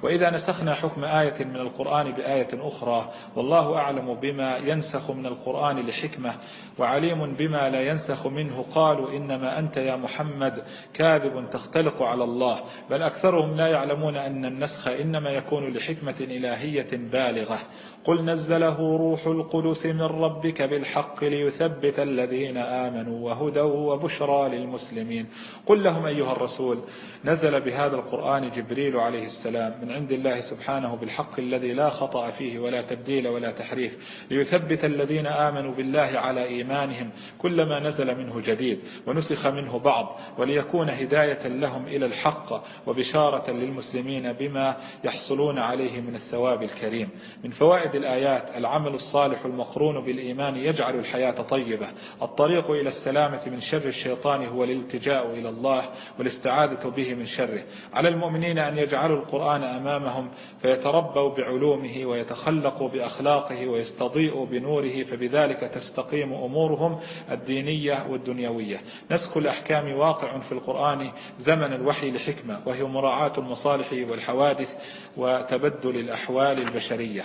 وإذا نسخنا حكم آية من القرآن بآية أخرى والله أعلم بما ينسخ من القرآن لحكمة وعليم بما لا ينسخ منه. قالوا إنما أنت يا محمد كاذب تختلق على الله. بل أكثرهم لا يعلمون أن النسخ إنما يكون لحكمة إلهية بالغة. قل نزله روح القدس من ربك بالحق ليثبت الذين آمنوا وهدى وبشرى للمسلمين. قل لهم أيها الرسول نزل بهذا القرآن جبريل عليه السلام من عند الله سبحانه بالحق الذي لا خطأ فيه ولا تبديل ولا تحريف ليثبت الذين آمنوا بالله على إيمانهم كلما نزل منه جديد ونسخ منه بعض وليكون هداية لهم إلى الحق وبشارة للمسلمين بما يحصلون عليه من الثواب الكريم. من فوائد الآيات العمل الصالح المقرون بالإيمان يجعل الحياة طيبة. الطريق إلى السلامة من شر الشيطان هو الالتجاء إلى الله والاستعاذة به من شره. على المؤمنين أن يجعلوا القرآن أمامهم فيتربوا بعلومه ويتخلقوا بأخلاقه ويستضيئوا بنوره فبذلك تستقيم أمورهم الدينية والدنيوية. نسك الأحكام واقع في القرآن زمن الوحي لحكمة وهي مراعاة المصالح والحوادث وتبدل الأحوال البشرية.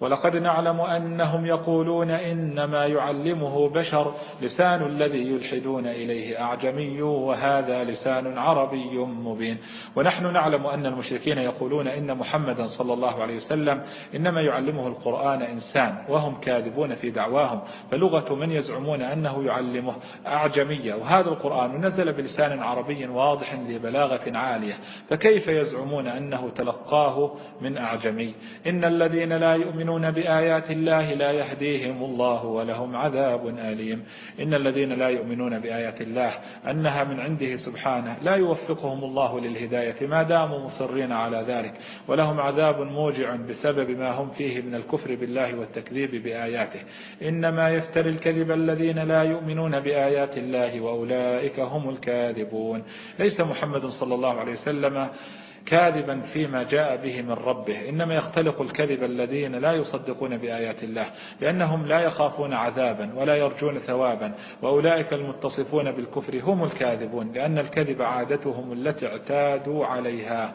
ولقد نعلم أنهم يقولون إنما يعلمه بشر لسان الذي يلحدون إليه أعجمي وهذا لسان عربي مبين. ونحن نعلم أن المشركين يقولون إن محمدا صلى الله عليه وسلم إنما يعلمه القرآن إنسان وهم كاذبون في دعواهم فلغة من يزعمون أنه يعلمه أعجمية وهذا القرآن نزل بلسان عربي واضح لبلاغة عالية فكيف يزعمون أنه تلقاه من أعجمي؟ إن الذين لا يؤمنون يؤمنون بآيات الله لا يهديهم الله ولهم عذاب أليم. إن الذين لا يؤمنون بآيات الله أنها من عنده سبحانه لا يوفقهم الله للهداية ما داموا مصرين على ذلك ولهم عذاب موجع بسبب ما هم فيه من الكفر بالله والتكذيب بآياته. إنما يفتر الكذب الذين لا يؤمنون بآيات الله وأولئك هم الكاذبون. ليس محمد صلى الله عليه وسلم كاذبا فيما جاء به من ربه. إنما يختلق الكذب الذين لا يصدقون بآيات الله لأنهم لا يخافون عذابا ولا يرجون ثوابا وأولئك المتصفون بالكفر هم الكاذبون لأن الكذب عادتهم التي اعتادوا عليها.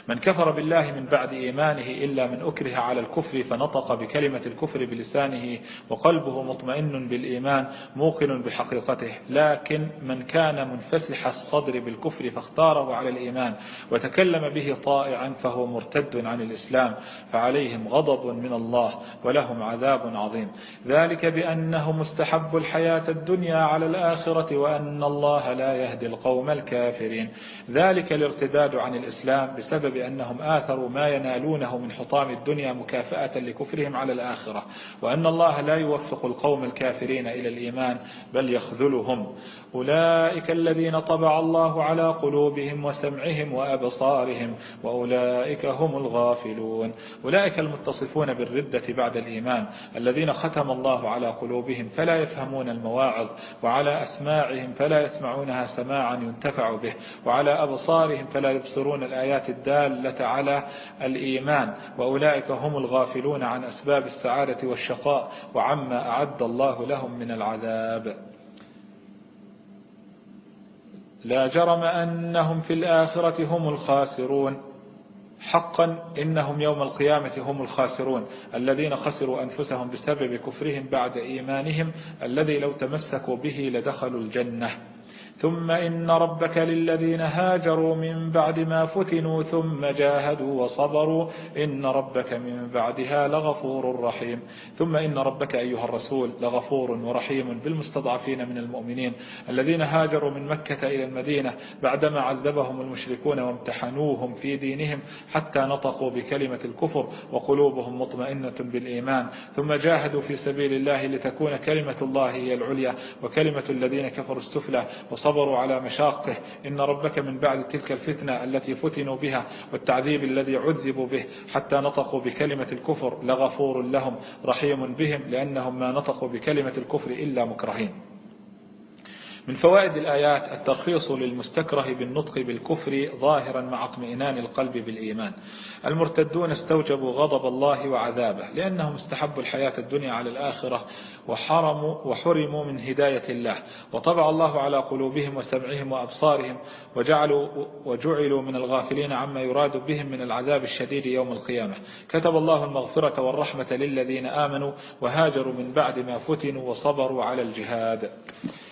من كفر بالله من بعد إيمانه إلا من أكره على الكفر فنطق بكلمة الكفر بلسانه وقلبه مطمئن بالإيمان موقن بحقيقته. لكن من كان منفسح الصدر بالكفر فاختاره على الإيمان وتكلم به طائعا فهو مرتد عن الإسلام فعليهم غضب من الله ولهم عذاب عظيم. ذلك بأنه مستحب الحياة الدنيا على الآخرة وأن الله لا يهدي القوم الكافرين. ذلك الارتداد عن الإسلام بسبب أنهم آثروا ما ينالونه من حطام الدنيا مكافأة لكفرهم على الآخرة وأن الله لا يوفق القوم الكافرين إلى الإيمان بل يخذلهم. أولئك الذين طبع الله على قلوبهم وسمعهم وأبصارهم وأولئك هم الغافلون. أولئك المتصفون بالردة بعد الإيمان الذين ختم الله على قلوبهم فلا يفهمون المواعظ وعلى أسماعهم فلا يسمعونها سماعا ينتفع به وعلى أبصارهم فلا يبصرون الآيات الدالة على الإيمان. وأولئك هم الغافلون عن أسباب السعادة والشقاء وعما أعد الله لهم من العذاب. لا جرم أنهم في الآخرة هم الخاسرون. حقا إنهم يوم القيامة هم الخاسرون. الذين خسروا أنفسهم بسبب كفرهم بعد إيمانهم الذي لو تمسكوا به لدخلوا الجنة. ثم إن ربك للذين هاجروا من بعد ما فتنوا ثم جاهدوا وصبروا إن ربك من بعدها لغفور رحيم. ثم إن ربك أيها الرسول لغفور ورحيم بالمستضعفين من المؤمنين الذين هاجروا من مكة إلى المدينة بعدما عذبهم المشركون وامتحنوهم في دينهم حتى نطقوا بكلمة الكفر وقلوبهم مطمئنة بالإيمان. ثم جاهدوا في سبيل الله لتكون كلمة الله هي العليا وكلمة الذين كفروا السفلى وصبروا صبروا على مشاقه. إن ربك من بعد تلك الفتنة التي فتنوا بها والتعذيب الذي عذبوا به حتى نطقوا بكلمة الكفر لغفور لهم رحيم بهم لأنهم ما نطقوا بكلمة الكفر إلا مكرهين. من فوائد الآيات الترخيص للمستكره بالنطق بالكفر ظاهرا مع اطمئنان القلب بالإيمان. المرتدون استوجبوا غضب الله وعذابه لأنهم استحبوا الحياة الدنيا على الآخرة وحرموا وحرموا من هداية الله. وطبع الله على قلوبهم وسمعهم وأبصارهم وجعلوا وجعلوا من الغافلين عما يراد بهم من العذاب الشديد يوم القيامة. كتب الله المغفرة والرحمة للذين آمنوا وهاجروا من بعد ما فتنوا وصبروا على الجهاد.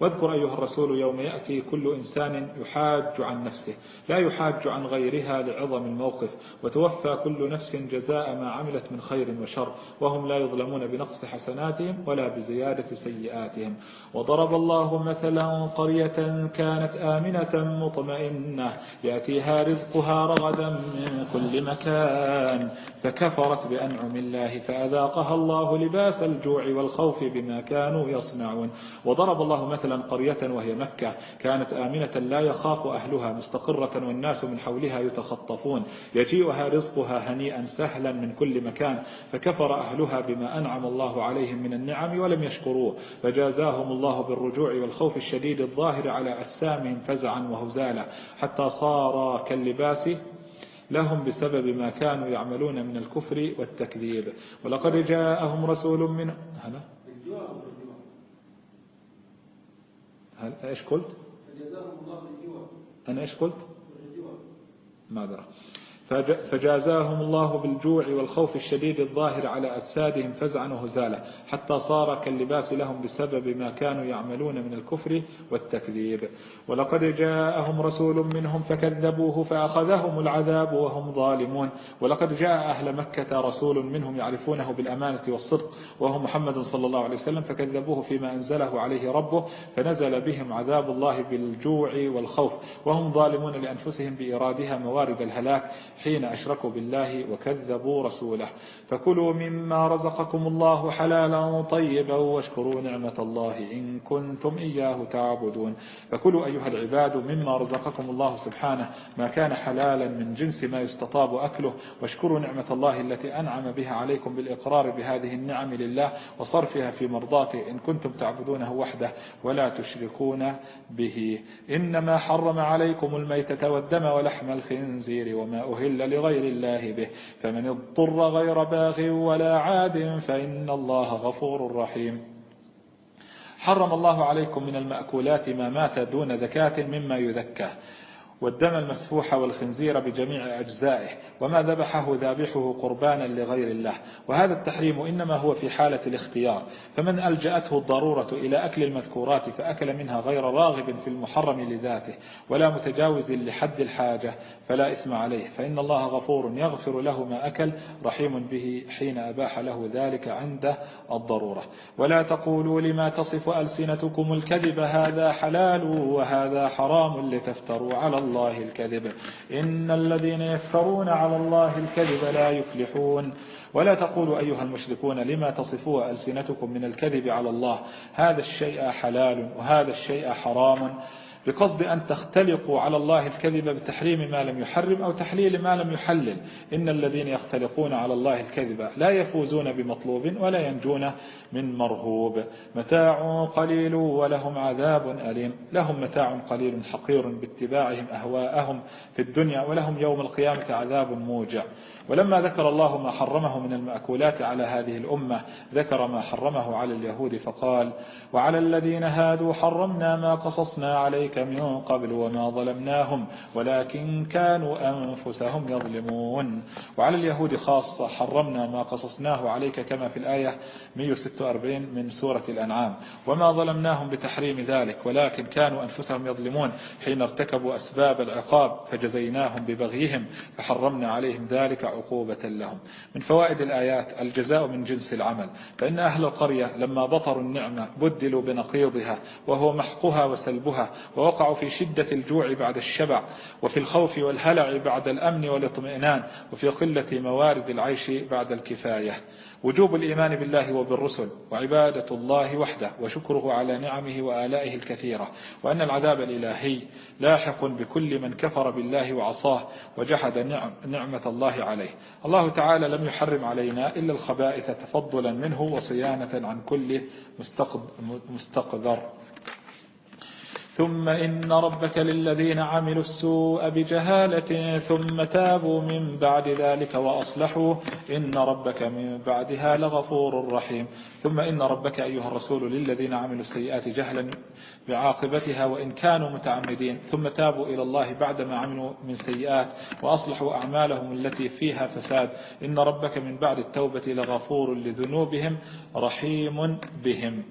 واذكر أيها الرسول يوم يأتي كل إنسان يحاج عن نفسه لا يحاج عن غيرها لعظم الموقف وتوفى كل نفس جزاء ما عملت من خير وشر وهم لا يظلمون بنقص حسناتهم ولا بزيادة سيئاتهم. وضرب الله مثلا قرية كانت آمنة مطمئنة يأتيها رزقها رغدا من كل مكان فكفرت بأنعم الله فأذاقها الله لباس الجوع والخوف بما كانوا يصنعون. وضرب الله مثلا قرية وهي مكة كانت آمنة لا يخاف أهلها مستقرة والناس من حولها يتخطفون. يجيئها رزقها هنيئا سهلا من كل مكان فكفر أهلها بما أنعم الله عليهم من النعم ولم يشكروه. فجازاهم الله بالرجوع والخوف الشديد الظاهر على أجسامهم فزعا وهزالا. حتى صار كاللباس لهم بسبب ما كانوا يعملون من الكفر والتكذيب. ولقد جاءهم رسول من هلا؟ هل إيش قلت؟ أنا إيش قلت؟ ما فجازاهم الله بالجوع والخوف الشديد الظاهر على أجسادهم فزعا وهزالا حتى صار كاللباس لهم بسبب ما كانوا يعملون من الكفر والتكذيب. ولقد جاءهم رسول منهم فكذبوه فأخذهم العذاب وهم ظالمون. ولقد جاء أهل مكة رسول منهم يعرفونه بالأمانة والصدق وهو محمد صلى الله عليه وسلم فكذبوه فيما أنزله عليه ربه فنزل بهم عذاب الله بالجوع والخوف. وهم ظالمون لأنفسهم بإرادها موارد الهلاك. حين أشركوا بالله وكذبوا رسوله. فكلوا مما رزقكم الله حلالا طيبا واشكروا نعمة الله إن كنتم إياه تعبدون. فكلوا أيها العباد مما رزقكم الله سبحانه ما كان حلالا من جنس ما يستطاب أكله واشكروا نعمة الله التي أنعم بها عليكم بالإقرار بهذه النعم لله وصرفها في مرضاته إن كنتم تعبدونه وحده ولا تشركون به. إنما حرم عليكم الميتة والدم ولحم الخنزير وما أهل لغير الله به. فمن اضطر غير باغ ولا عاد فإن الله غفور رحيم. حرم الله عليكم من المأكولات ما مات دون ذكاة مما يذكى. والدم المسفوح والخنزير بجميع أجزائه وما ذبحه ذابحه قربانا لغير الله. وهذا التحريم إنما هو في حالة الاختيار. فمن ألجأته الضرورة إلى أكل المذكورات فأكل منها غير راغب في المحرم لذاته ولا متجاوز لحد الحاجة فلا إثم عليه. فإن الله غفور يغفر له ما أكل رحيم به حين أباح له ذلك عند الضرورة. ولا تقولوا لما تصف ألسنتكم الكذب هذا حلال وهذا حرام لتفتروا على الله. الكذب. إن الذين يفترون على الله الكذب لا يفلحون. ولا تقولوا أيها المشركون لما تصفوا ألسنتكم من الكذب على الله؟ هذا الشيء حلال وهذا الشيء حرام. بقصد أن تختلقوا على الله الكذب بتحريم ما لم يحرم أو تحليل ما لم يحلل. إن الذين يختلقون على الله الكذب لا يفوزون بمطلوب ولا ينجون من مرهوب. متاع قليل ولهم عذاب أليم. لهم متاع قليل حقير باتباعهم أهواءهم في الدنيا ولهم يوم القيامة عذاب موجع. ولما ذكر الله ما حرمه من المأكولات على هذه الأمة ذكر ما حرمه على اليهود فقال وعلى الذين هادوا حرمنا ما قصصنا عليك من قبل وما ظلمناهم ولكن كانوا أنفسهم يظلمون. وعلى اليهود خاصة حرمنا ما قصصناه عليك كما في الآية 146 من سورة الأنعام. وما ظلمناهم بتحريم ذلك ولكن كانوا أنفسهم يظلمون حين ارتكبوا أسباب العقاب فجزيناهم ببغيهم فحرمنا عليهم ذلك عقوبة لهم. من فوائد الآيات الجزاء من جنس العمل. فإن أهل القرية لما بطروا النعمة بدلوا بنقيضها وهو محقها وسلبها ووقعوا في شدة الجوع بعد الشبع وفي الخوف والهلع بعد الأمن والاطمئنان وفي قلة موارد العيش بعد الكفاية. وجوب الإيمان بالله وبالرسل وعبادة الله وحده وشكره على نعمه وآلائه الكثيرة وأن العذاب الإلهي لاحق بكل من كفر بالله وعصاه وجحد نعم نعمة الله عليه. الله تعالى لم يحرم علينا إلا الخبائث تفضلا منه وصيانة عن كل مستقذر. ثم إن ربك للذين عملوا السوء بجهالة ثم تابوا من بعد ذلك وأصلحوا إن ربك من بعدها لغفور رحيم. ثم إن ربك أيها الرسول للذين عملوا السيئات جهلا بعاقبتها وإن كانوا متعمدين. ثم تابوا إلى الله بعدما عملوا من سيئات وأصلحوا أعمالهم التي فيها فساد. إن ربك من بعد التوبة لغفور لذنوبهم رحيم بهم.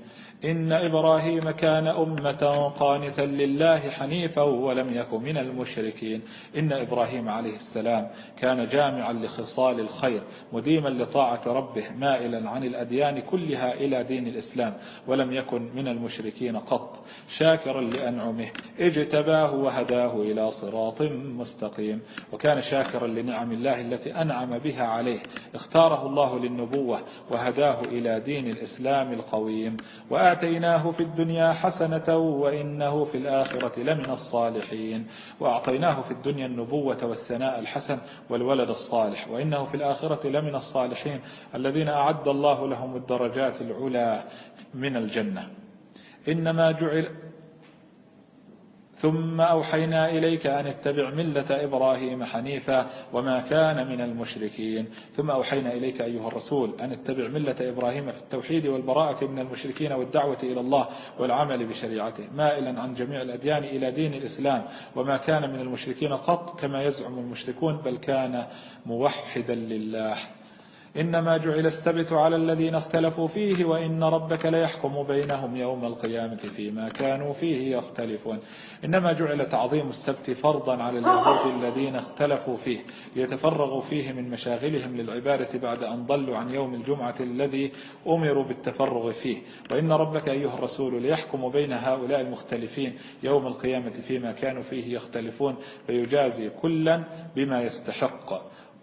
إن إبراهيم كان أمة قانتا لله حنيفا ولم يكن من المشركين. إن إبراهيم عليه السلام كان جامعا لخصال الخير مديما لطاعة ربه مائلا عن الأديان كلها إلى دين الإسلام ولم يكن من المشركين قط. شاكرا لأنعمه اجتباه وهداه إلى صراط مستقيم. وكان شاكرا لنعم الله التي أنعم بها عليه. اختاره الله للنبوة وهداه إلى دين الإسلام القويم. وآتيناه في الدنيا حسنة وإنه في الآخرة لمن الصالحين. وأعطيناه في الدنيا النبوة والثناء الحسن والولد الصالح وإنه في الآخرة لمن الصالحين الذين أعد الله لهم الدرجات العلى من الجنة. إنما جعل ثم أوحينا إليك أن اتبع ملة إبراهيم حنيفا وما كان من المشركين. ثم أوحينا إليك أيها الرسول أن اتبع ملة إبراهيم في التوحيد والبراءة من المشركين والدعوة إلى الله والعمل بشريعته مائلا عن جميع الأديان إلى دين الإسلام. وما كان من المشركين قط كما يزعم المشركون بل كان موحدا لله. إنما جعل السبت على الذين اختلفوا فيه وإن ربك ليحكم بينهم يوم القيامة فيما كانوا فيه يختلفون. إنما جعل تعظيم السبت فرضا على اليهود الذين اختلفوا فيه ليتفرغوا فيه من مشاغلهم للعبادة بعد أن ضلوا عن يوم الجمعة الذي أمروا بالتفرغ فيه. وإن ربك أيها الرسول ليحكم بين هؤلاء المختلفين يوم القيامة فيما كانوا فيه يختلفون فيجازي كلا بما يستحق.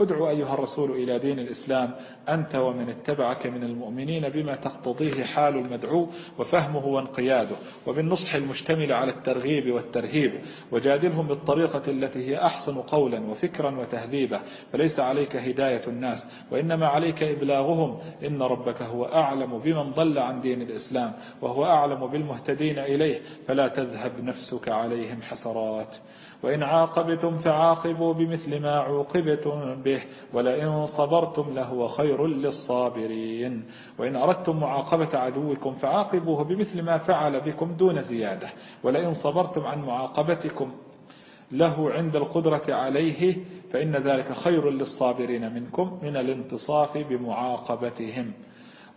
ادعو أيها الرسول إلى دين الإسلام أنت ومن اتبعك من المؤمنين بما تقتضيه حال المدعو وفهمه وانقياده وبالنصح المشتمل على الترغيب والترهيب وجادلهم بالطريقة التي هي أحسن قولا وفكرا وتهذيبا فليس عليك هداية الناس وإنما عليك إبلاغهم إن ربك هو أعلم بمن ضل عن دين الإسلام وهو أعلم بالمهتدين إليه فلا تذهب نفسك عليهم حسرات. وإن عاقبتم فعاقبوا بمثل ما عوقبتم به ولئن صبرتم لهو خير للصابرين. وإن أردتم معاقبة عدوكم فعاقبوه بمثل ما فعل بكم دون زيادة ولئن صبرتم عن معاقبتكم له عند القدرة عليه فإن ذلك خير للصابرين منكم من الانتصاف بمعاقبتهم.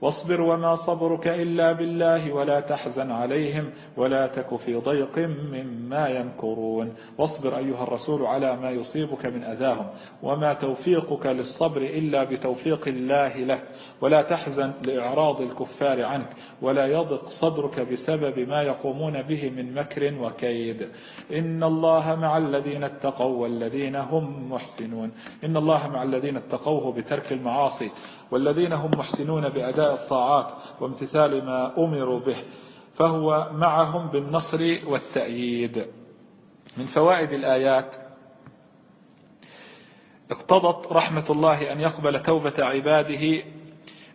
واصبر وما صبرك إلا بالله ولا تحزن عليهم ولا تك في ضيق مما يمكرون. واصبر أيها الرسول على ما يصيبك من أذاهم وما توفيقك للصبر إلا بتوفيق الله لك. ولا تحزن لإعراض الكفار عنك ولا يضق صدرك بسبب ما يقومون به من مكر وكيد. إن الله مع الذين اتقوا والذين هم محسنون. إن الله مع الذين اتقوه بترك المعاصي والذين هم محسنون بأداء الطاعات وامتثال ما أمروا به فهو معهم بالنصر والتأييد. من فوائد الآيات اقتضت رحمة الله أن يقبل توبة عباده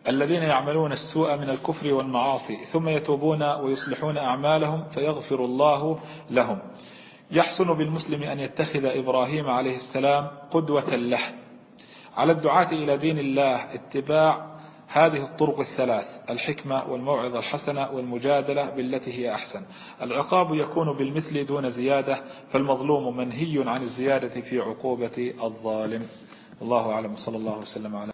الذين يعملون السوء من الكفر والمعاصي ثم يتوبون ويصلحون أعمالهم فيغفر الله لهم. يحسن بالمسلم أن يتخذ إبراهيم عليه السلام قدوة له. على الدعاة إلى دين الله اتباع هذه الطرق الثلاث الحكمة والموعظة الحسنة والمجادلة بالتي هي أحسن. العقاب يكون بالمثل دون زيادة فالمظلوم منهي عن الزيادة في عقوبة الظالم. الله أعلم صلى الله وسلم على